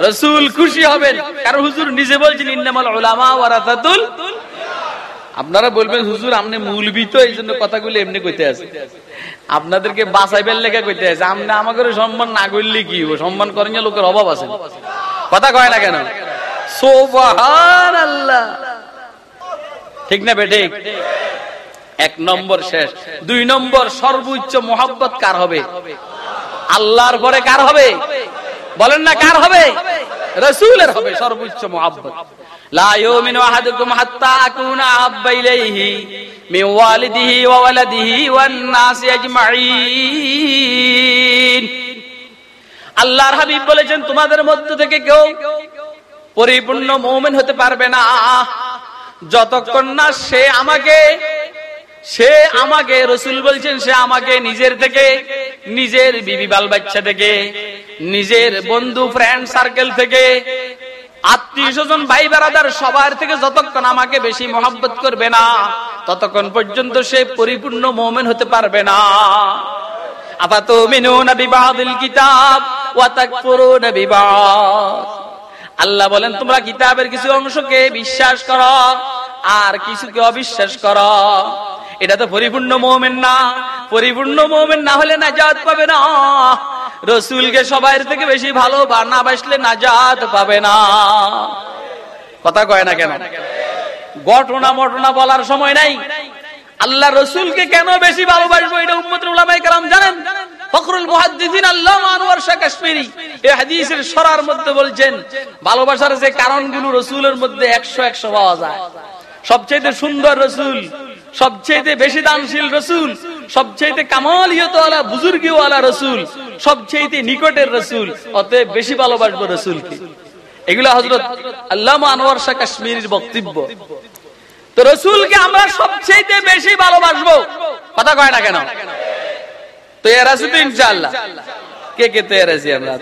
রসুল খুশি হবেন। কারণ হুজুর নিজে বলছেন, ইন্নামাল ওলামা ওয়ারাসাতুল আপনারা বলবেন, হুজুর, আপনি মূলবি তো, এই জন্য কথাগুলো এমনি কইতে আছে। আপনাদেরকে বাঁচাইবার লেগে কইতে আছে। আপনি আমাকে সম্মান না করলে কি সম্মান করেন লোকের অভাব আছে। কথা কয় না কেন? সোবাহান আল্লাহ ঠিক না বেটে এক নম্বর শেষ। দুই নম্বর, সর্বোচ্চ মোহাব্বত কার হবে? আল্লাহর পরে কার হবে? বলেন না কার হবে? রসুলের হবে সর্বোচ্চ মোহাব্বত। লা ইউমিনু আহাদুকুম হাত্তা আকুনা আহাব্বা ইলাইহি মিন ওয়ালিদিহি ওয়া ওয়ালাদিহি ওয়ান আল্লাহর হাবিব বলেছেন, তোমাদের মধ্য থেকে কেউ পরিপূর্ণ মুমিন হতে পারবে না। যতক্ষণ না সে আমাকে সে আমাকে, রসুল বলছেন, সে আমাকে নিজের থেকে, নিজের বিবি বাল বাচ্চা থেকে, নিজের বন্ধু ফ্রেন্ড সার্কেল থেকে আত্মীয় স্বজন, ভাই বেড়াদার সবার থেকে যতক্ষণ আমাকে বেশি মহাব্বত করবে না, ততক্ষণ পর্যন্ত সে পরিপূর্ণ মোমেন হতে পারবে না। আপাত বিবাদিল কিতাব বিবাদ। আল্লাহ বলেন, তোমরা কিতাবের কিছু অংশকে বিশ্বাস করো, আর কিছুকে অবিশ্বাস করো। এটা তো পরিপূর্ণ মোমেন না, পরিপূর্ণ মোমেন না হলে নাজাত পাবে না। রসুলকে সবাই থেকে বেশি ভালো না বাসলে নাজাত পাবে না। কথা কয় না কেন? ঘটনা মটনা বলার সময় নাই। আল্লাহ রসুলকে কেন বেশি ভালোবাসবো এটা উম্মতের উলামায়ে কেরাম জানেন? ফখরুল মুহাদ্দিসিন আল্লামা আনোয়ার শাহ কাশ্মীরি এই হাদিসের সরার মধ্যে বলছেন, ভালোবাসার যে কারণগুলো রসুলের মধ্যে 100 100 পাওয়া যায়। সবচেয়ে সুন্দর রসুল সবচেয়ে বেশি দানশীল রসুল সবচেয়ে কামালিয়তওয়ালা, বুজুর্গিওয়ালা রসুল সবচেয়ে নিকটের রসুল, অতএব বেশি ভালোবাসবো রসুলকে। এগুলো হজরত আল্লাহ আনোয়ার শাহ কাশ্মীরের বক্তব্য। তো রসুলকে আমরা সবচেয়ে বেশি ভালোবাসবো। কথা কয় না কেন? তো এর আছে তো ইনশাআল্লাহ। কে কে তৈরি আছি আমরা?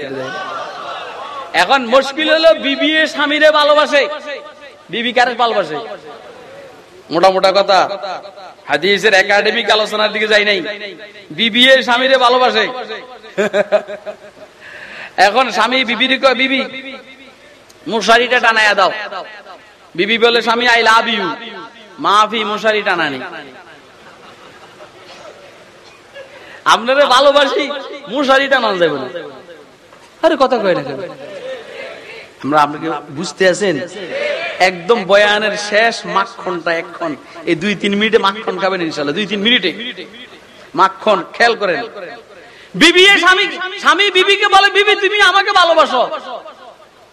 এখন মুশকিল হলো বিবি স্বামীরে ভালোবাসে। বিবি কারে ভালোবাসে? মোটা মোটা কথা। হাদিসের একাডেমিক আলোচনার দিকে যাই নাই। বিবি এর স্বামীরে ভালোবাসে। এখন স্বামী বিবির কয় বিবি মশারিটা টানায়া দাও। বিবি বলে স্বামী আই লাভ ইউ মাফি মশারি টানানি। আপনারা ভালোবাসি মশারি টানানো যাবে না। আরে কথা কয় না আমরা আপনাকে বুঝতে আছেন? একদম বয়ানের শেষ মাখনটা এখন। এই দুই তিন মিনিটে মাখন খাবেন ইনশাল্লাহ দুই তিন মিনিটে। মাখন, খেয়াল করেন। বিবি স্বামী স্বামী বিবিকে বলে, বিবি, তুমি আমাকে ভালোবাসো।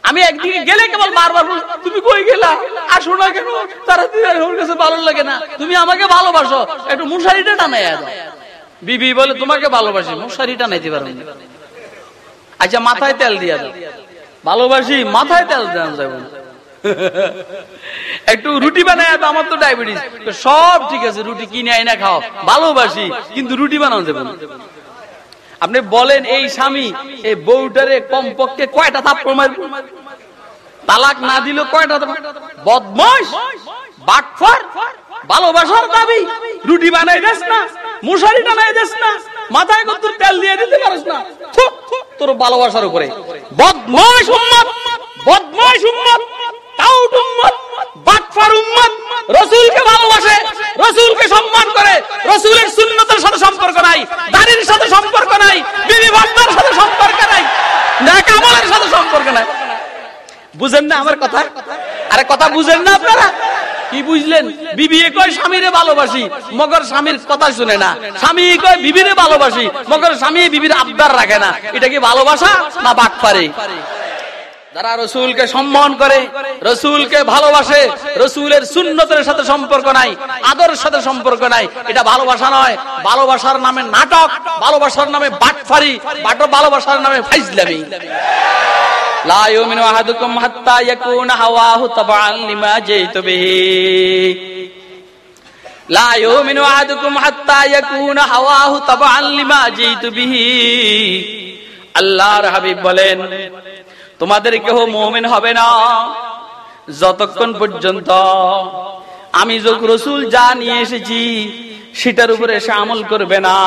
আমি একদিকে গেলে কেবল বারবার তুমি কই গেলা? আসো না কেন? তারা ওর কাছে ভালো লাগে না। তুমি আমাকে ভালোবাসো। একটু মশারিটা টানাই বিবি বলে, তোমাকে ভালোবাসি। মশারি টানাইতে পারো আচ্ছা মাথায় তেল দিয়া দাও। ভালোবাসি, মাথায় তেল দেওয়া যাবে একটু রুটি বানায় তো আমার তো ডায়াবেটিস। সব ঠিক আছে, রুটি কিনে আইনা খাও। ভালোবাসি, কিন্তু রুটি বানানো যাবে না। আপনি বলেন, এই স্বামী, এই বউটারে কমপক্ষে কয়টা থাপ্পড় মারবে? তালাক না দিল কয়টা বদমাস বাটফার ভালোবাসার দাবি। রুটি বানাই দেস না, মশারি টানাই দেস না, মাথায় কত তেল দিয়ে দিতে পারিস না। তোর ভালোবাসার উপরে। বদমাশ উম্মত বদমাশ উম্মত। সম্পর্ক নাই সাথে সম্পর্ক নাই বিবি সম্পর্ক নাই সাথে সম্পর্ক নাই। বুঝেন না আমার কথা? আরে কথা বুঝেন না কি বুঝলেন? কয় ভালোবাসি। মগর স্বামীর কথা শুনে না। স্বামী কয়, বিবিরে ভালোবাসি। মগর স্বামী বিবির আবদার রাখে না। এটা কি ভালোবাসা না বাক পারে যারা রসুলকে সম্মান করে রসুলকে ভালোবাসে রসুলের সুন্নতের সাথে সম্পর্ক নাই আদরের সাথে সম্পর্ক নাই এটা ভালোবাসা নয় ভালোবাসার নামে নাটক ভালোবাসার নামে বাটফারি বাটো ভালোবাসার নামে ফাইজলামি لا يؤمن أحدكم حتى يكون هواه تبعا لما جئت به لا يؤمن أحدكم حتى يكون هواه تبعا لما جئت به আল্লাহর হাবিব বলেন তোমাদের কেহ মুমিন হবে না। যতক্ষণ পর্যন্ত আমি যোগ রসুল যা নিয়ে এসেছি, সেটার উপরে সে আমল করবে না।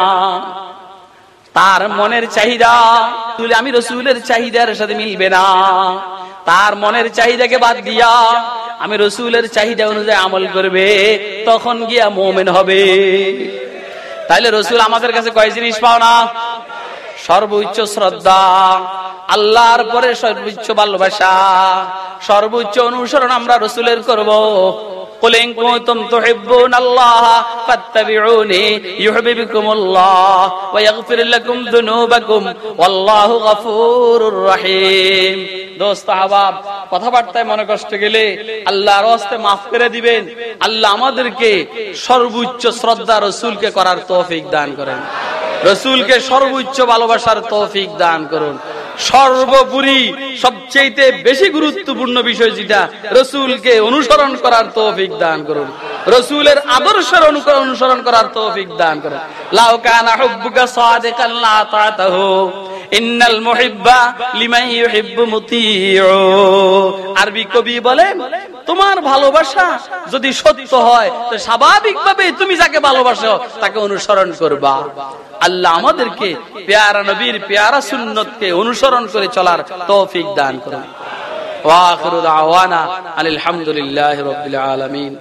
তার মনের চাহিদা তুলে আমি রসুলের চাহিদার সাথে মিলবে না। তার মনের চাহিদাকে বাদ দিয়া আমি রসুলের চাহিদা অনুযায়ী আমল করবে, তখন গিয়া মোমেন হবে। তাইলে রসুল আমাদের কাছে কয় জিনিস পাও না? সর্বোচ্চ শ্রদ্ধা আল্লাহর পরে সর্বোচ্চ ভালোবাসা সর্বোচ্চ অনুসরণ আমরা রসুলের করব। قل إن كنتم تحبون الله فاتبعوني يحببكم الله ويغفر لكم ذنوبكم والله غفور رحيم দোস্ত আহবাব কথাবার্তায় মনে কষ্ট গেলে আল্লাহর হস্তে মাফ করে দিবেন আল্লাহ আমাদেরকে সর্বোচ্চ শ্রদ্ধা রসুলকে করার তৌফিক দান করেন রসুলকে সর্বোচ্চ ভালোবাসার তৌফিক দান করুন সর্বোপরি সবচেয়ে বেশি গুরুত্বপূর্ণ বিষয় যেটা রসুলকে অনুসরণ করার তৌফিক দান করুন। রসুলের আদর্শের অনুসরণ করার তৌফিক দান করুন। লাউ হুব্বুকা লা ইন্নাল মুহিব্বা ইউহিব্বু মুতিউ। আরবি কবি বলেন, তোমার ভালোবাসা যদি সত্য হয়, তো স্বাভাবিকভাবে তুমি যাকে ভালোবাসো তাকে অনুসরণ করবা। আল্লাহ আমাদেরকে, পেয়ারা নবীর পেয়ারা সুন্নতকে অনুসরণ করে চলার তৌফিক দান করুন। ওয়া আখিরু দাওয়ানা আলহামদুলিল্লাহি রাব্বিল আলামিন।